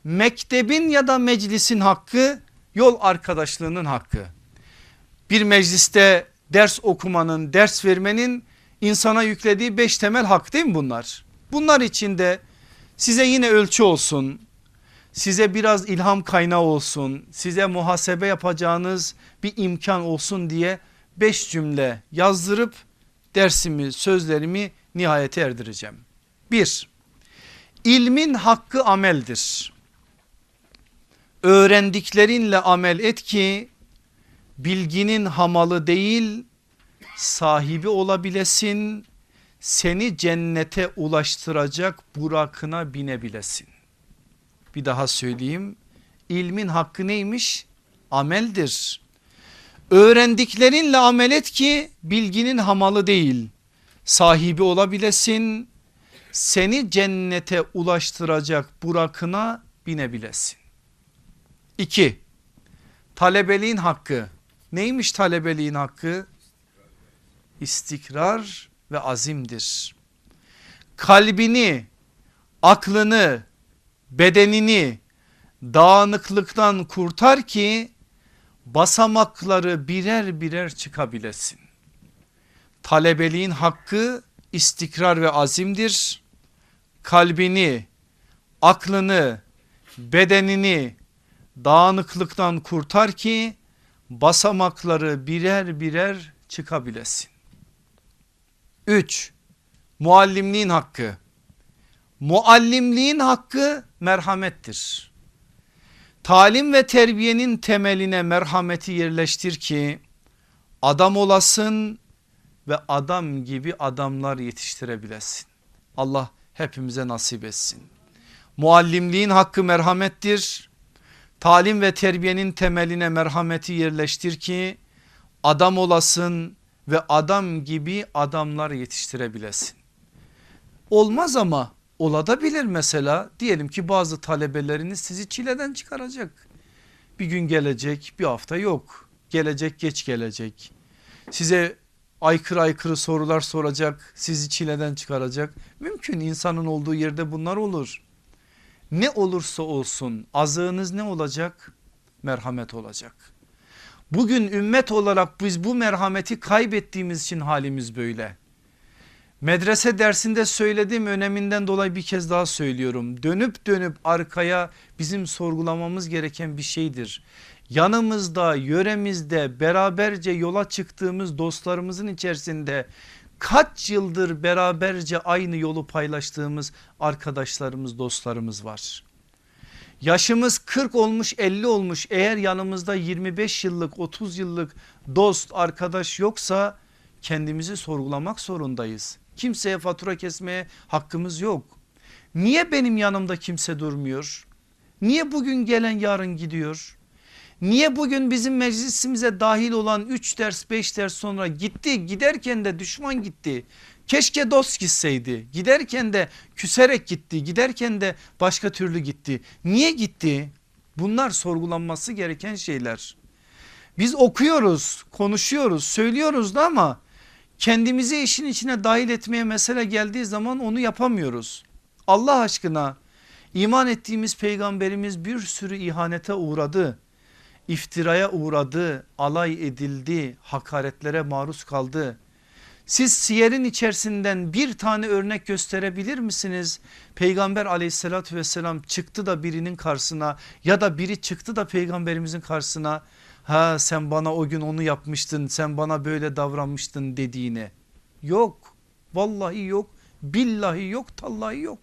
mektebin ya da meclisin hakkı, yol arkadaşlığının hakkı. Bir mecliste ders okumanın, ders vermenin insana yüklediği beş temel hak değil mi bunlar? Bunlar içinde size yine ölçü olsun, size biraz ilham kaynağı olsun, size muhasebe yapacağınız bir imkan olsun diye beş cümle yazdırıp dersimi, sözlerimi nihayete erdireceğim. Bir, ilmin hakkı ameldir. Öğrendiklerinle amel et ki bilginin hamalı değil sahibi olabilesin seni cennete ulaştıracak burakına binebilesin. Bir daha söyleyeyim ilmin hakkı neymiş? Ameldir. Öğrendiklerinle amel et ki bilginin hamalı değil sahibi olabilesin seni cennete ulaştıracak burakına binebilesin. 2. Talebeliğin hakkı Neymiş talebeliğin hakkı? İstikrar ve azimdir. Kalbini, aklını, bedenini dağınıklıktan kurtar ki basamakları birer birer çıkabilesin. Talebeliğin hakkı istikrar ve azimdir. Kalbini, aklını, bedenini dağınıklıktan kurtar ki basamakları birer birer çıkabilesin. 3. Muallimliğin hakkı. Muallimliğin hakkı merhamettir. Talim ve terbiyenin temeline merhameti yerleştir ki adam olasın ve adam gibi adamlar yetiştirebilesin. Allah hepimize nasip etsin. Muallimliğin hakkı merhamettir Talim ve terbiyenin temeline merhameti yerleştir ki adam olasın ve adam gibi adamlar yetiştirebilesin. Olmaz ama olabilir mesela diyelim ki bazı talebeleriniz sizi çileden çıkaracak. Bir gün gelecek bir hafta yok gelecek geç gelecek. Size aykırı aykırı sorular soracak sizi çileden çıkaracak. Mümkün insanın olduğu yerde bunlar olur ne olursa olsun azığınız ne olacak? Merhamet olacak. Bugün ümmet olarak biz bu merhameti kaybettiğimiz için halimiz böyle. Medrese dersinde söylediğim öneminden dolayı bir kez daha söylüyorum. Dönüp dönüp arkaya bizim sorgulamamız gereken bir şeydir. Yanımızda, yöremizde beraberce yola çıktığımız dostlarımızın içerisinde kaç yıldır beraberce aynı yolu paylaştığımız arkadaşlarımız dostlarımız var. Yaşımız 40 olmuş 50 olmuş eğer yanımızda 25 yıllık 30 yıllık dost arkadaş yoksa kendimizi sorgulamak zorundayız. Kimseye fatura kesmeye hakkımız yok. Niye benim yanımda kimse durmuyor? Niye bugün gelen yarın gidiyor? Niye bugün bizim meclisimize dahil olan 3 ders 5 ders sonra gitti giderken de düşman gitti. Keşke dost gitseydi giderken de küserek gitti giderken de başka türlü gitti. Niye gitti? Bunlar sorgulanması gereken şeyler. Biz okuyoruz, konuşuyoruz, söylüyoruz da ama kendimizi işin içine dahil etmeye mesele geldiği zaman onu yapamıyoruz. Allah aşkına iman ettiğimiz peygamberimiz bir sürü ihanete uğradı. iftiraya uğradı, alay edildi, hakaretlere maruz kaldı. Siz siyerin içerisinden bir tane örnek gösterebilir misiniz? Peygamber aleyhissalatü vesselam çıktı da birinin karşısına ya da biri çıktı da peygamberimizin karşısına ha sen bana o gün onu yapmıştın sen bana böyle davranmıştın dediğine. Yok vallahi yok billahi yok tallahi yok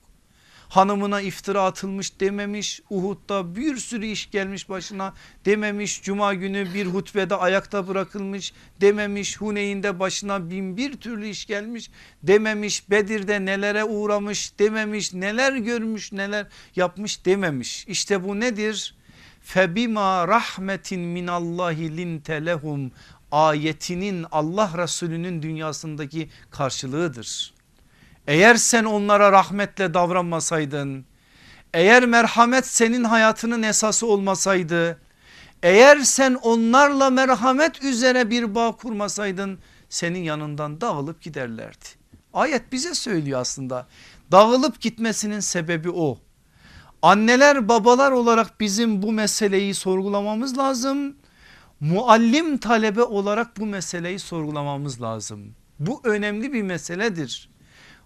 hanımına iftira atılmış dememiş. Uhud'da bir sürü iş gelmiş başına dememiş. Cuma günü bir hutbede ayakta bırakılmış dememiş. Huneyn'de başına bin bir türlü iş gelmiş dememiş. Bedir'de nelere uğramış dememiş. Neler görmüş neler yapmış dememiş. İşte bu nedir? Febima rahmetin minallahi linte lehum ayetinin Allah Resulü'nün dünyasındaki karşılığıdır. Eğer sen onlara rahmetle davranmasaydın, eğer merhamet senin hayatının esası olmasaydı, eğer sen onlarla merhamet üzere bir bağ kurmasaydın senin yanından dağılıp giderlerdi. Ayet bize söylüyor aslında dağılıp gitmesinin sebebi o. Anneler babalar olarak bizim bu meseleyi sorgulamamız lazım. Muallim talebe olarak bu meseleyi sorgulamamız lazım. Bu önemli bir meseledir.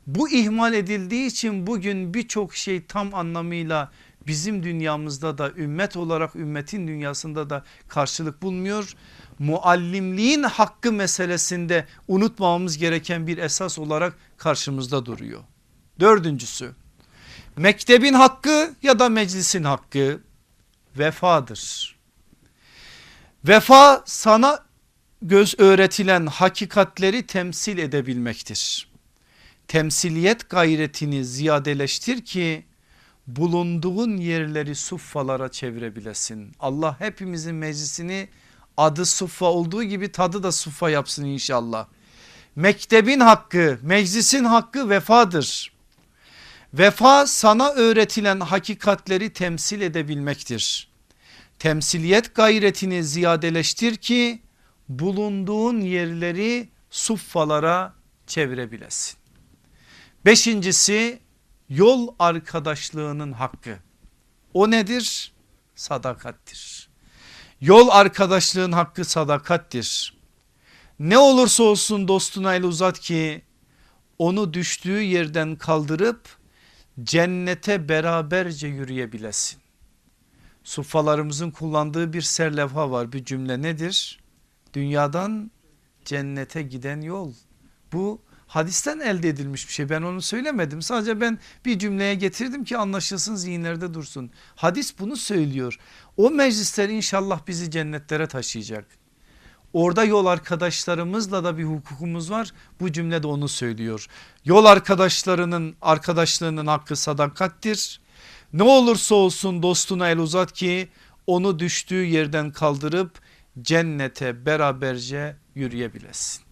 Bu ihmal edildiği için bugün birçok şey tam anlamıyla bizim dünyamızda da ümmet olarak ümmetin dünyasında da karşılık bulmuyor. Muallimliğin hakkı meselesinde unutmamamız gereken bir esas olarak karşımızda duruyor. Dördüncüsü mektebin hakkı ya da meclisin hakkı vefadır. Vefa sana göz öğretilen hakikatleri temsil edebilmektir temsiliyet gayretini ziyadeleştir ki bulunduğun yerleri suffalara çevirebilesin. Allah hepimizin meclisini adı suffa olduğu gibi tadı da suffa yapsın inşallah. Mektebin hakkı meclisin hakkı vefadır. Vefa sana öğretilen hakikatleri temsil edebilmektir. Temsiliyet gayretini ziyadeleştir ki bulunduğun yerleri suffalara çevirebilesin. Beşincisi yol arkadaşlığının hakkı. O nedir? Sadakattir. Yol arkadaşlığın hakkı sadakattir. Ne olursa olsun dostuna el uzat ki onu düştüğü yerden kaldırıp cennete beraberce yürüyebilesin. Suffalarımızın kullandığı bir serlevha var bir cümle nedir? Dünyadan cennete giden yol. Bu hadisten elde edilmiş bir şey ben onu söylemedim sadece ben bir cümleye getirdim ki anlaşılsın zihinlerde dursun. Hadis bunu söylüyor o meclisler inşallah bizi cennetlere taşıyacak. Orada yol arkadaşlarımızla da bir hukukumuz var bu cümlede onu söylüyor. Yol arkadaşlarının arkadaşlığının hakkı sadakattir. Ne olursa olsun dostuna el uzat ki onu düştüğü yerden kaldırıp cennete beraberce yürüyebilesin.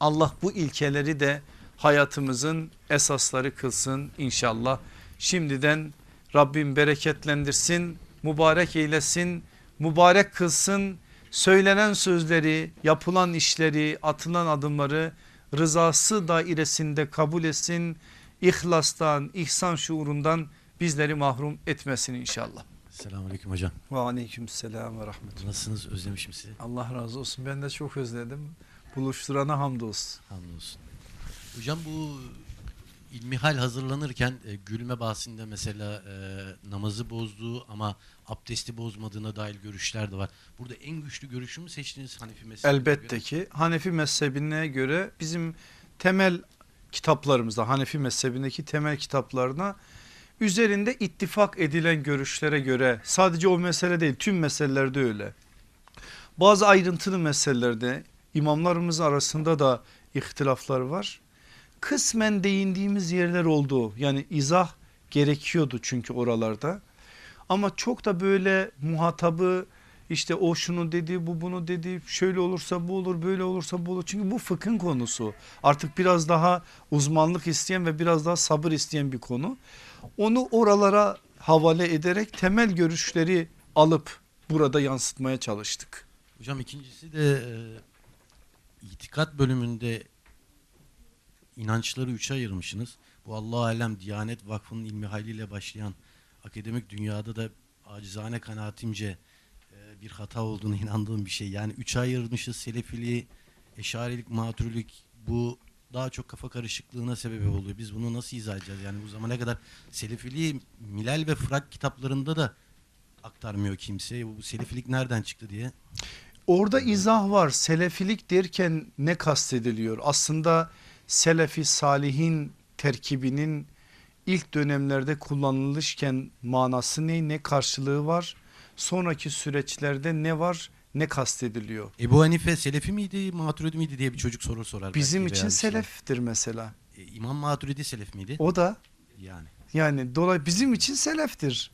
Allah bu ilkeleri de hayatımızın esasları kılsın inşallah. Şimdiden Rabbim bereketlendirsin, mübarek eylesin, mübarek kılsın. Söylenen sözleri, yapılan işleri, atılan adımları rızası dairesinde kabul etsin. İhlastan, ihsan şuurundan bizleri mahrum etmesin inşallah. Selamünaleyküm hocam. Ve aleyküm selam ve rahmetullah. Nasılsınız? Özlemişim sizi. Allah razı olsun. Ben de çok özledim. Buluşturana hamdolsun. Hamdolsun. Hocam bu ilmihal hazırlanırken e, gülme bahsinde mesela e, namazı bozduğu ama abdesti bozmadığına dair görüşler de var. Burada en güçlü görüşü mü seçtiniz Hanefi mezhebine Elbette göre? ki Hanefi mezhebine göre bizim temel kitaplarımızda Hanefi mezhebindeki temel kitaplarına üzerinde ittifak edilen görüşlere göre sadece o mesele değil tüm meselelerde öyle. Bazı ayrıntılı meselelerde imamlarımız arasında da ihtilaflar var. Kısmen değindiğimiz yerler oldu yani izah gerekiyordu çünkü oralarda. Ama çok da böyle muhatabı işte o şunu dedi bu bunu dedi şöyle olursa bu olur böyle olursa bu olur. Çünkü bu fıkhın konusu artık biraz daha uzmanlık isteyen ve biraz daha sabır isteyen bir konu. Onu oralara havale ederek temel görüşleri alıp burada yansıtmaya çalıştık. Hocam ikincisi de e, itikat bölümünde inançları üçe ayırmışsınız. Bu Allah alem Diyanet Vakfı'nın ilmi haliyle başlayan akademik dünyada da acizane kanaatimce e, bir hata olduğunu inandığım bir şey. Yani üçe ayırmışız selefiliği, eşarilik, maturilik bu daha çok kafa karışıklığına sebep oluyor. Biz bunu nasıl izah edeceğiz? Yani bu zamana kadar selefiliği Milal ve Fırak kitaplarında da aktarmıyor kimse. Bu selefilik nereden çıktı diye. Orada izah var. Selefilik derken ne kastediliyor? Aslında Selefi Salihin terkibinin ilk dönemlerde kullanılırken manası ne, ne karşılığı var? Sonraki süreçlerde ne var, ne kastediliyor? Ebu Hanife Selefi miydi, Maturidi miydi diye bir çocuk soru sorar. Bizim belki için şey. seleftir mesela. E, İmam Maturidi Selef miydi? O da Yani. yani dolay bizim için seleftir.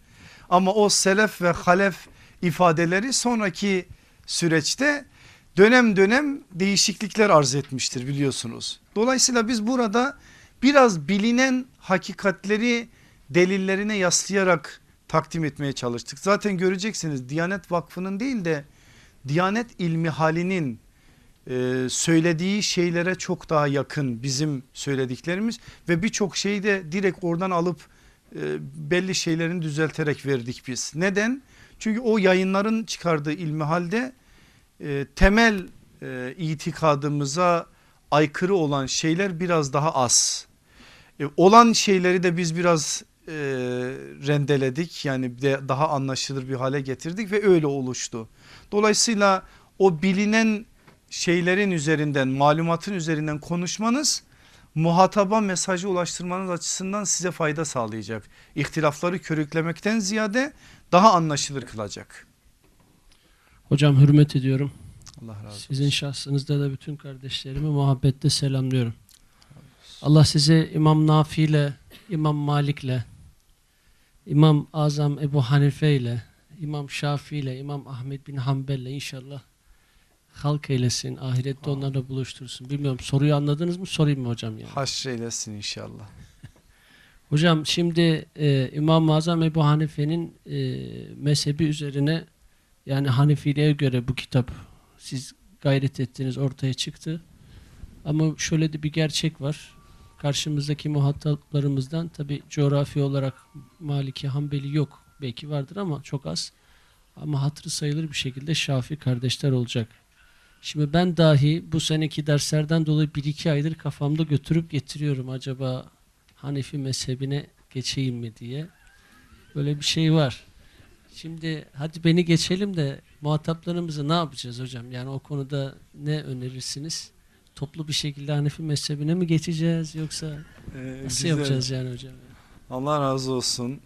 Ama o selef ve halef ifadeleri sonraki süreçte dönem dönem değişiklikler arz etmiştir biliyorsunuz. Dolayısıyla biz burada biraz bilinen hakikatleri delillerine yaslayarak takdim etmeye çalıştık. Zaten göreceksiniz Diyanet Vakfı'nın değil de Diyanet ilmi halinin e, söylediği şeylere çok daha yakın bizim söylediklerimiz ve birçok şeyi de direkt oradan alıp e, belli şeylerini düzelterek verdik biz. Neden? Çünkü o yayınların çıkardığı ilmi halde e, temel e, itikadımıza aykırı olan şeyler biraz daha az. E, olan şeyleri de biz biraz e, rendeledik yani de daha anlaşılır bir hale getirdik ve öyle oluştu. Dolayısıyla o bilinen şeylerin üzerinden malumatın üzerinden konuşmanız muhataba mesajı ulaştırmanız açısından size fayda sağlayacak. İhtilafları körüklemekten ziyade daha anlaşılır kılacak. Hocam hürmet ediyorum. Allah razı olsun. Sizin şahsınızda da bütün kardeşlerimi muhabbetle selamlıyorum. Allah size İmam Nafi ile, İmam Malik ile, İmam Azam Ebu Hanife ile, İmam Şafii ile, İmam Ahmet bin Hanbel ile inşallah halk eylesin. Ahirette onlarla buluştursun. Bilmiyorum soruyu anladınız mı? Sorayım mı hocam? Yani? Haşreylesin inşallah. Hocam şimdi e, İmam-ı Azam Ebu Hanife'nin e, mezhebi üzerine yani Hanefiliğe göre bu kitap siz gayret ettiniz ortaya çıktı. Ama şöyle de bir gerçek var. Karşımızdaki muhataplarımızdan tabi coğrafi olarak Maliki Hanbeli yok. Belki vardır ama çok az. Ama hatırı sayılır bir şekilde Şafi kardeşler olacak. Şimdi ben dahi bu seneki derslerden dolayı bir iki aydır kafamda götürüp getiriyorum. Acaba Hanefi mezhebine geçeyim mi diye. Böyle bir şey var. Şimdi hadi beni geçelim de muhataplarımızı ne yapacağız hocam? Yani o konuda ne önerirsiniz? Toplu bir şekilde Hanefi mezhebine mi geçeceğiz yoksa Ee, nasıl güzel. yapacağız yani hocam? Allah razı olsun.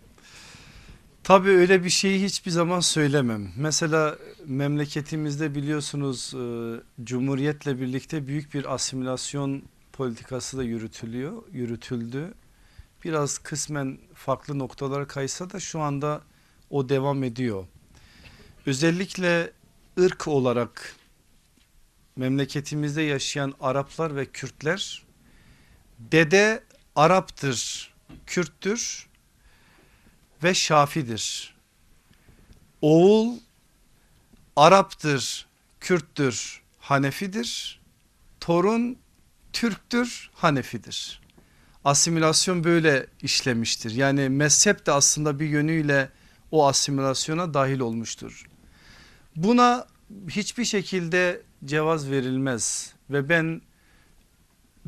Tabii öyle bir şeyi hiçbir zaman söylemem. Mesela memleketimizde biliyorsunuz e, Cumhuriyetle birlikte büyük bir asimilasyon politikası da yürütülüyor, yürütüldü. Biraz kısmen farklı noktalara kaysa da şu anda o devam ediyor. Özellikle ırk olarak memleketimizde yaşayan Araplar ve Kürtler dede Arap'tır, Kürttür ve Şafidir. Oğul Arap'tır, Kürttür, Hanefidir. Torun Türktür, Hanefidir. Asimilasyon böyle işlemiştir. Yani mezhep de aslında bir yönüyle o asimilasyona dahil olmuştur. Buna hiçbir şekilde cevaz verilmez ve ben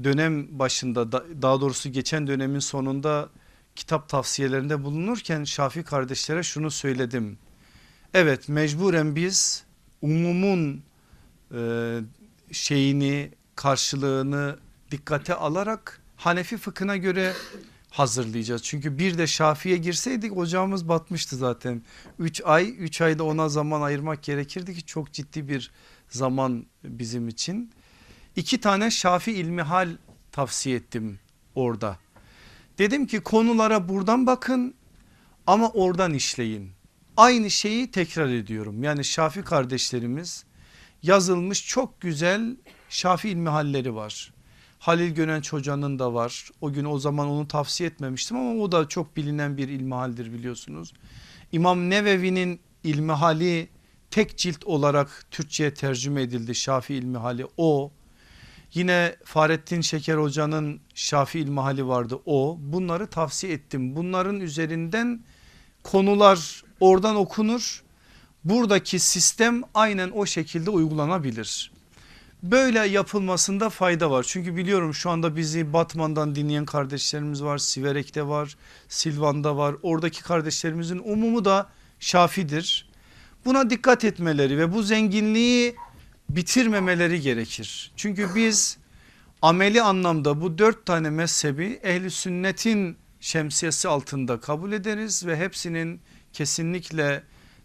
dönem başında da- daha doğrusu geçen dönemin sonunda kitap tavsiyelerinde bulunurken Şafi kardeşlere şunu söyledim. Evet mecburen biz umumun e, şeyini karşılığını dikkate alarak Hanefi fıkhına göre hazırlayacağız. Çünkü bir de Şafi'ye girseydik ocağımız batmıştı zaten. 3 ay 3 ayda ona zaman ayırmak gerekirdi ki çok ciddi bir zaman bizim için. İki tane Şafi ilmihal tavsiye ettim orada. Dedim ki konulara buradan bakın ama oradan işleyin. Aynı şeyi tekrar ediyorum. Yani Şafi kardeşlerimiz yazılmış çok güzel Şafi ilmihalleri var. Halil Gönenç hocanın da var. O gün o zaman onu tavsiye etmemiştim ama o da çok bilinen bir ilmihaldir biliyorsunuz. İmam Nevevi'nin ilmihali tek cilt olarak Türkçe'ye tercüme edildi Şafi İlmihali o. Yine Fahrettin Şeker Hoca'nın Şafi İlmihali vardı o. Bunları tavsiye ettim. Bunların üzerinden konular oradan okunur. Buradaki sistem aynen o şekilde uygulanabilir. Böyle yapılmasında fayda var. Çünkü biliyorum şu anda bizi Batman'dan dinleyen kardeşlerimiz var. Siverek'te var, Silvan'da var. Oradaki kardeşlerimizin umumu da Şafidir. Buna dikkat etmeleri ve bu zenginliği bitirmemeleri gerekir. Çünkü biz ameli anlamda bu dört tane mezhebi ehli sünnetin şemsiyesi altında kabul ederiz ve hepsinin kesinlikle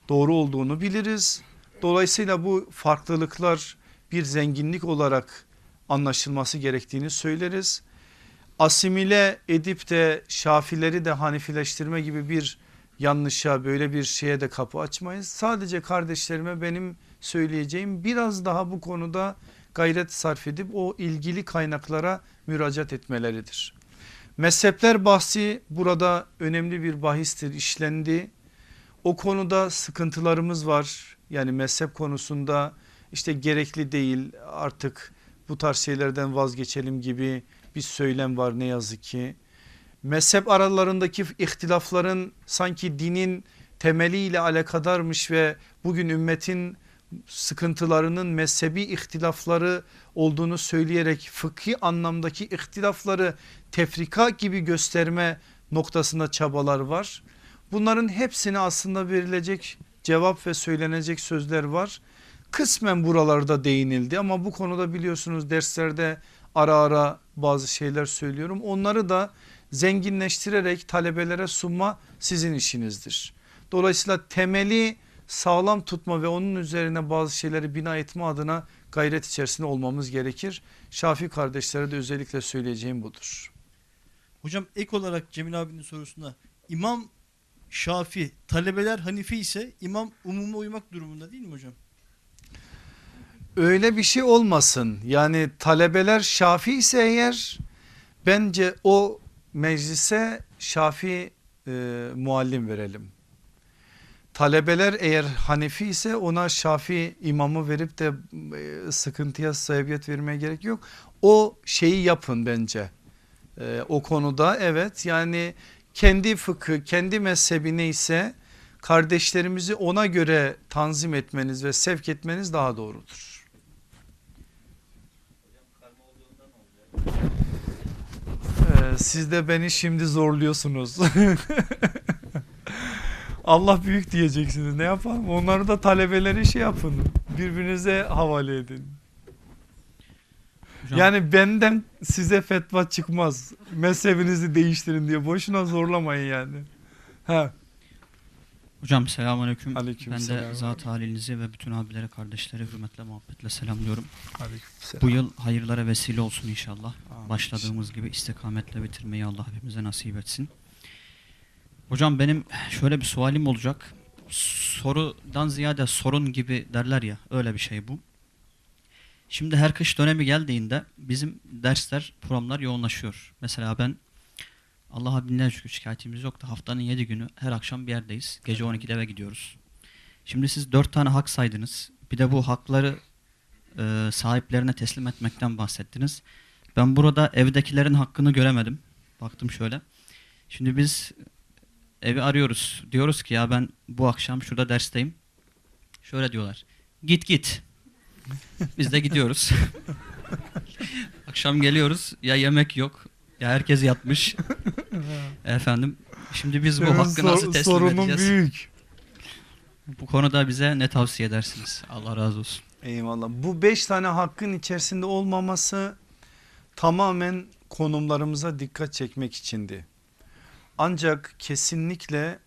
doğru olduğunu biliriz. Dolayısıyla bu farklılıklar bir zenginlik olarak anlaşılması gerektiğini söyleriz. Asimile edip de şafileri de hanifileştirme gibi bir yanlışa böyle bir şeye de kapı açmayız. Sadece kardeşlerime benim söyleyeceğim biraz daha bu konuda gayret sarf edip o ilgili kaynaklara müracaat etmeleridir. Mezhepler bahsi burada önemli bir bahistir işlendi. O konuda sıkıntılarımız var. Yani mezhep konusunda işte gerekli değil artık bu tarz şeylerden vazgeçelim gibi bir söylem var ne yazık ki. Mezhep aralarındaki ihtilafların sanki dinin temeliyle alakadarmış ve bugün ümmetin sıkıntılarının mezhebi ihtilafları olduğunu söyleyerek fıkhi anlamdaki ihtilafları tefrika gibi gösterme noktasında çabalar var. Bunların hepsine aslında verilecek cevap ve söylenecek sözler var. Kısmen buralarda değinildi ama bu konuda biliyorsunuz derslerde ara ara bazı şeyler söylüyorum. Onları da zenginleştirerek talebelere sunma sizin işinizdir. Dolayısıyla temeli sağlam tutma ve onun üzerine bazı şeyleri bina etme adına gayret içerisinde olmamız gerekir. Şafi kardeşlere de özellikle söyleyeceğim budur. Hocam ek olarak Cemil abinin sorusuna İmam Şafi talebeler Hanifi ise imam umuma uymak durumunda değil mi hocam? Öyle bir şey olmasın yani talebeler Şafi ise eğer bence o meclise Şafi e, muallim verelim. Talebeler eğer Hanefi ise ona Şafi imamı verip de e, sıkıntıya sebebiyet vermeye gerek yok. O şeyi yapın bence. E, o konuda evet yani kendi fıkı kendi mezhebi neyse kardeşlerimizi ona göre tanzim etmeniz ve sevk etmeniz daha doğrudur. Ee, siz de beni şimdi zorluyorsunuz. Allah büyük diyeceksiniz ne yapalım onları da talebeleri şey yapın birbirinize havale edin. Hocam, Yani benden size fetva çıkmaz mezhebinizi değiştirin diye boşuna zorlamayın yani. Ha. Hocam selamünaleyküm. Aleyküm ben selam. de zat halinizi ve bütün abilere, kardeşlere hürmetle, muhabbetle selamlıyorum. Aleykümselam. Bu yıl hayırlara vesile olsun inşallah. Amin. Başladığımız gibi istikametle bitirmeyi Allah hepimize nasip etsin. Hocam benim şöyle bir sualim olacak. Sorudan ziyade sorun gibi derler ya öyle bir şey bu. Şimdi her kış dönemi geldiğinde bizim dersler, programlar yoğunlaşıyor. Mesela ben Allah'a binlerce şükür şikayetimiz yok da haftanın 7 günü her akşam bir yerdeyiz. Gece 12'de eve gidiyoruz. Şimdi siz 4 tane hak saydınız. Bir de bu hakları e, sahiplerine teslim etmekten bahsettiniz. Ben burada evdekilerin hakkını göremedim. Baktım şöyle. Şimdi biz evi arıyoruz. Diyoruz ki ya ben bu akşam şurada dersteyim. Şöyle diyorlar. Git git. Biz de gidiyoruz. akşam geliyoruz. Ya yemek yok. Ya herkes yatmış. Efendim. Şimdi biz bu Senin hakkı sor- nasıl teslim sorunun edeceğiz? büyük. Bu konuda bize ne tavsiye edersiniz? Allah razı olsun. Eyvallah. Bu beş tane hakkın içerisinde olmaması tamamen konumlarımıza dikkat çekmek içindi. Ancak kesinlikle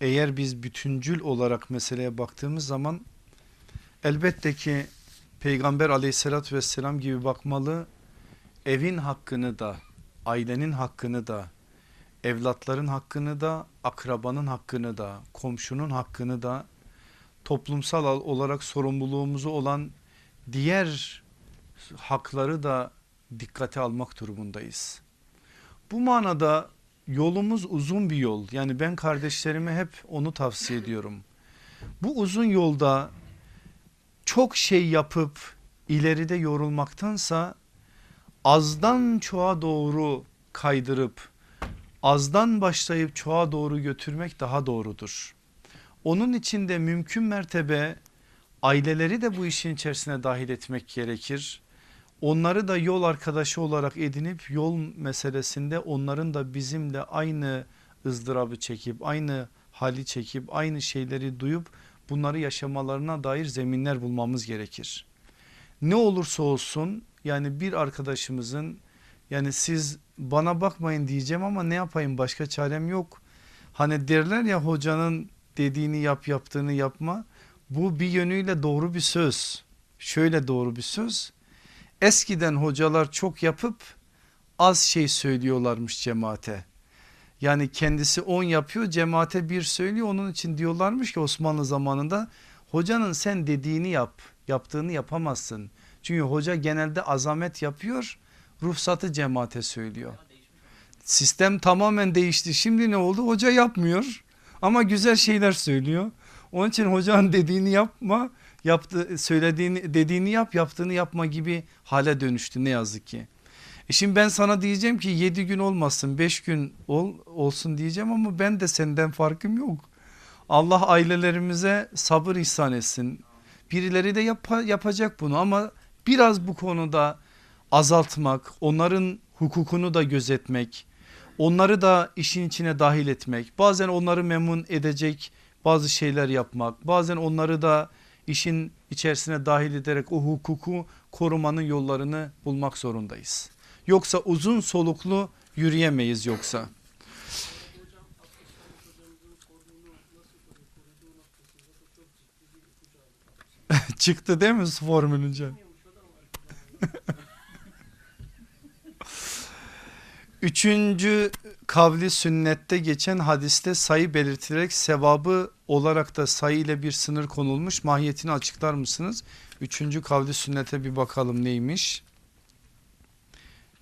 eğer biz bütüncül olarak meseleye baktığımız zaman elbette ki Peygamber aleyhissalatü vesselam gibi bakmalı. Evin hakkını da, ailenin hakkını da, evlatların hakkını da, akrabanın hakkını da, komşunun hakkını da toplumsal olarak sorumluluğumuzu olan diğer hakları da dikkate almak durumundayız. Bu manada yolumuz uzun bir yol. Yani ben kardeşlerime hep onu tavsiye ediyorum. Bu uzun yolda çok şey yapıp ileride yorulmaktansa azdan çoğa doğru kaydırıp azdan başlayıp çoğa doğru götürmek daha doğrudur. Onun için de mümkün mertebe aileleri de bu işin içerisine dahil etmek gerekir. Onları da yol arkadaşı olarak edinip yol meselesinde onların da bizimle aynı ızdırabı çekip aynı hali çekip aynı şeyleri duyup bunları yaşamalarına dair zeminler bulmamız gerekir. Ne olursa olsun yani bir arkadaşımızın yani siz bana bakmayın diyeceğim ama ne yapayım başka çarem yok. Hani derler ya hocanın dediğini yap yaptığını yapma. Bu bir yönüyle doğru bir söz. Şöyle doğru bir söz. Eskiden hocalar çok yapıp az şey söylüyorlarmış cemaate. Yani kendisi 10 yapıyor cemaate bir söylüyor onun için diyorlarmış ki Osmanlı zamanında hocanın sen dediğini yap yaptığını yapamazsın. Çünkü hoca genelde azamet yapıyor ruhsatı cemaate söylüyor. Sistem tamamen değişti şimdi ne oldu hoca yapmıyor ama güzel şeyler söylüyor. Onun için hocanın dediğini yapma yaptı, söylediğini dediğini yap yaptığını yapma gibi hale dönüştü ne yazık ki. E şimdi ben sana diyeceğim ki 7 gün olmasın 5 gün ol, olsun diyeceğim ama ben de senden farkım yok. Allah ailelerimize sabır ihsan etsin. Birileri de yap, yapacak bunu ama biraz bu konuda azaltmak, onların hukukunu da gözetmek, onları da işin içine dahil etmek, bazen onları memnun edecek bazı şeyler yapmak, bazen onları da işin içerisine dahil ederek o hukuku korumanın yollarını bulmak zorundayız. Yoksa uzun soluklu yürüyemeyiz yoksa. Çıktı değil mi formülünce? Üçüncü kavli sünnette geçen hadiste sayı belirtilerek sevabı olarak da sayı ile bir sınır konulmuş. Mahiyetini açıklar mısınız? Üçüncü kavli sünnete bir bakalım neymiş?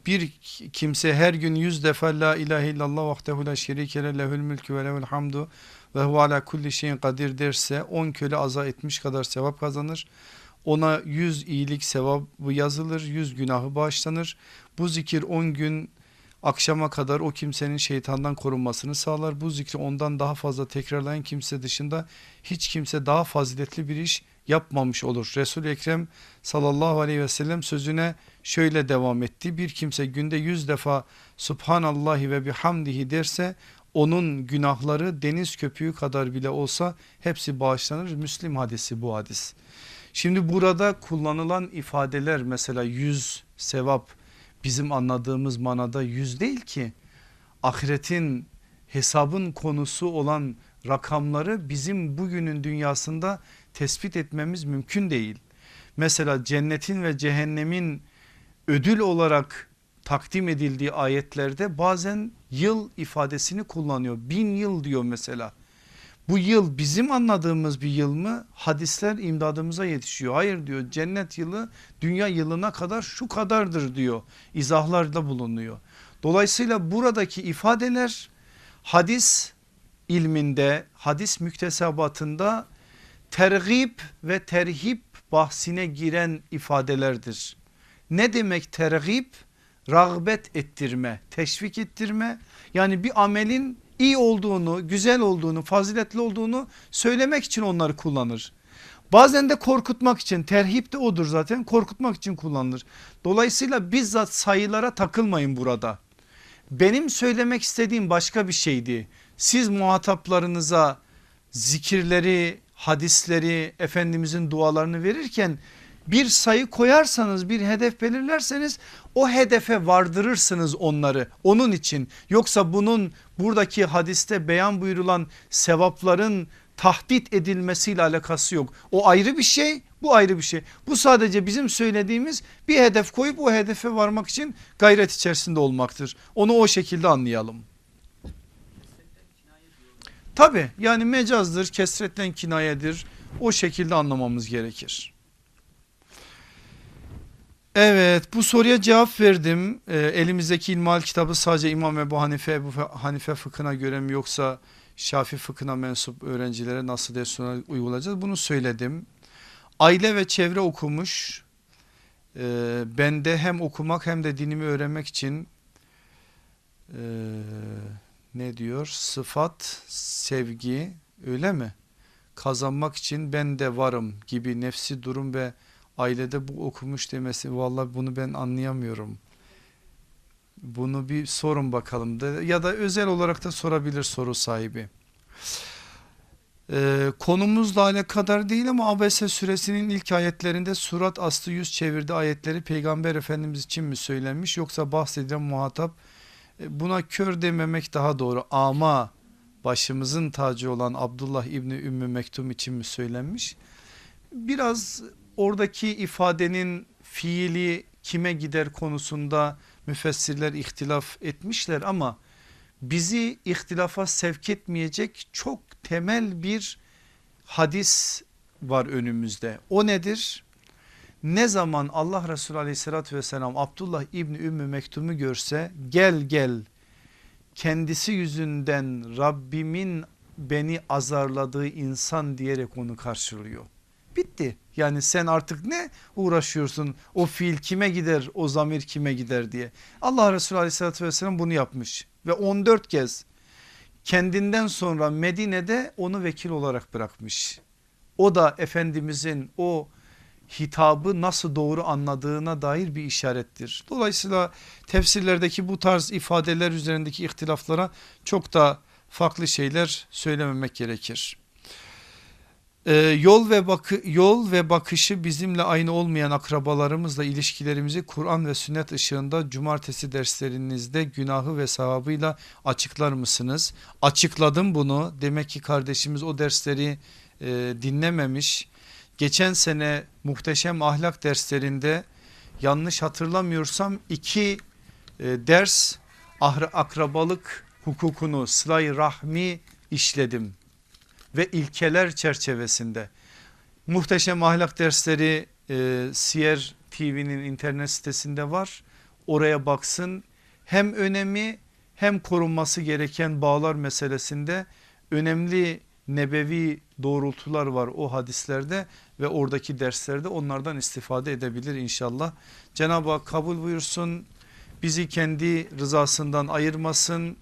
Bir kimse her gün yüz defa la ilahe illallah vahdehu la şerike le lehül mülkü ve lehül hamdu ve hu ala kulli şeyin kadir derse on köle aza etmiş kadar sevap kazanır. Ona yüz iyilik sevabı yazılır, yüz günahı bağışlanır. Bu zikir on gün akşama kadar o kimsenin şeytandan korunmasını sağlar. Bu zikri ondan daha fazla tekrarlayan kimse dışında hiç kimse daha faziletli bir iş yapmamış olur. Resul Ekrem sallallahu aleyhi ve sellem sözüne şöyle devam etti. Bir kimse günde yüz defa subhanallahi ve bihamdihi derse onun günahları deniz köpüğü kadar bile olsa hepsi bağışlanır. Müslim hadisi bu hadis. Şimdi burada kullanılan ifadeler mesela yüz sevap bizim anladığımız manada yüz değil ki. Ahiretin hesabın konusu olan rakamları bizim bugünün dünyasında tespit etmemiz mümkün değil. Mesela cennetin ve cehennemin ödül olarak takdim edildiği ayetlerde bazen yıl ifadesini kullanıyor. Bin yıl diyor mesela. Bu yıl bizim anladığımız bir yıl mı? Hadisler imdadımıza yetişiyor. Hayır diyor cennet yılı dünya yılına kadar şu kadardır diyor. İzahlarda bulunuyor. Dolayısıyla buradaki ifadeler hadis ilminde, hadis müktesebatında tergip ve terhip bahsine giren ifadelerdir. Ne demek tergip? Rağbet ettirme, teşvik ettirme. Yani bir amelin iyi olduğunu, güzel olduğunu, faziletli olduğunu söylemek için onları kullanır. Bazen de korkutmak için terhip de odur zaten korkutmak için kullanılır. Dolayısıyla bizzat sayılara takılmayın burada. Benim söylemek istediğim başka bir şeydi. Siz muhataplarınıza zikirleri, hadisleri, Efendimizin dualarını verirken bir sayı koyarsanız bir hedef belirlerseniz o hedefe vardırırsınız onları onun için yoksa bunun buradaki hadiste beyan buyurulan sevapların tahdit edilmesiyle alakası yok. O ayrı bir şey bu ayrı bir şey. Bu sadece bizim söylediğimiz bir hedef koyup o hedefe varmak için gayret içerisinde olmaktır. Onu o şekilde anlayalım. Tabi yani mecazdır kesretten kinayedir o şekilde anlamamız gerekir. Evet bu soruya cevap verdim. E, elimizdeki ilmihal kitabı sadece İmam Ebu Hanife, Ebu Hanife fıkhına göre mi yoksa Şafi fıkhına mensup öğrencilere nasıl ders uygulayacağız bunu söyledim. Aile ve çevre okumuş. Ee, ben de hem okumak hem de dinimi öğrenmek için ee, ne diyor? Sıfat, sevgi öyle mi? Kazanmak için ben de varım gibi nefsi durum ve ailede bu okumuş demesi vallahi bunu ben anlayamıyorum. Bunu bir sorun bakalım da ya da özel olarak da sorabilir soru sahibi. Ee, konumuzla alakadar değil ama Abese suresinin ilk ayetlerinde surat aslı yüz çevirdi ayetleri peygamber efendimiz için mi söylenmiş yoksa bahsedilen muhatap e, buna kör dememek daha doğru ama başımızın tacı olan Abdullah İbni Ümmü Mektum için mi söylenmiş? Biraz oradaki ifadenin fiili kime gider konusunda müfessirler ihtilaf etmişler ama bizi ihtilafa sevk etmeyecek çok temel bir hadis var önümüzde. O nedir? Ne zaman Allah Resulü aleyhissalatü vesselam Abdullah İbni Ümmü Mektum'u görse gel gel kendisi yüzünden Rabbimin beni azarladığı insan diyerek onu karşılıyor. Bitti. Yani sen artık ne uğraşıyorsun o fiil kime gider o zamir kime gider diye. Allah Resulü aleyhissalatü vesselam bunu yapmış ve 14 kez kendinden sonra Medine'de onu vekil olarak bırakmış. O da Efendimizin o hitabı nasıl doğru anladığına dair bir işarettir. Dolayısıyla tefsirlerdeki bu tarz ifadeler üzerindeki ihtilaflara çok da farklı şeyler söylememek gerekir. Ee, yol ve bakı, yol ve bakışı bizimle aynı olmayan akrabalarımızla ilişkilerimizi Kur'an ve sünnet ışığında cumartesi derslerinizde günahı ve sevabıyla açıklar mısınız? Açıkladım bunu. Demek ki kardeşimiz o dersleri e, dinlememiş. Geçen sene muhteşem ahlak derslerinde yanlış hatırlamıyorsam iki e, ders akrabalık hukukunu sıla rahmi işledim ve ilkeler çerçevesinde. Muhteşem ahlak dersleri e, Siyer TV'nin internet sitesinde var. Oraya baksın hem önemi hem korunması gereken bağlar meselesinde önemli nebevi doğrultular var o hadislerde ve oradaki derslerde onlardan istifade edebilir inşallah. Cenab-ı Hak kabul buyursun bizi kendi rızasından ayırmasın.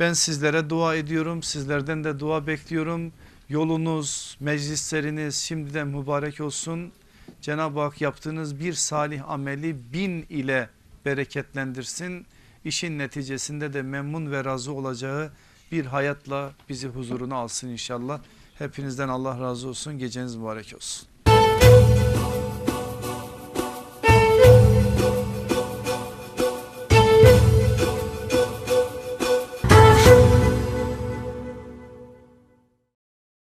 Ben sizlere dua ediyorum sizlerden de dua bekliyorum. Yolunuz meclisleriniz şimdiden mübarek olsun. Cenab-ı Hak yaptığınız bir salih ameli bin ile bereketlendirsin. İşin neticesinde de memnun ve razı olacağı bir hayatla bizi huzuruna alsın inşallah. Hepinizden Allah razı olsun. Geceniz mübarek olsun.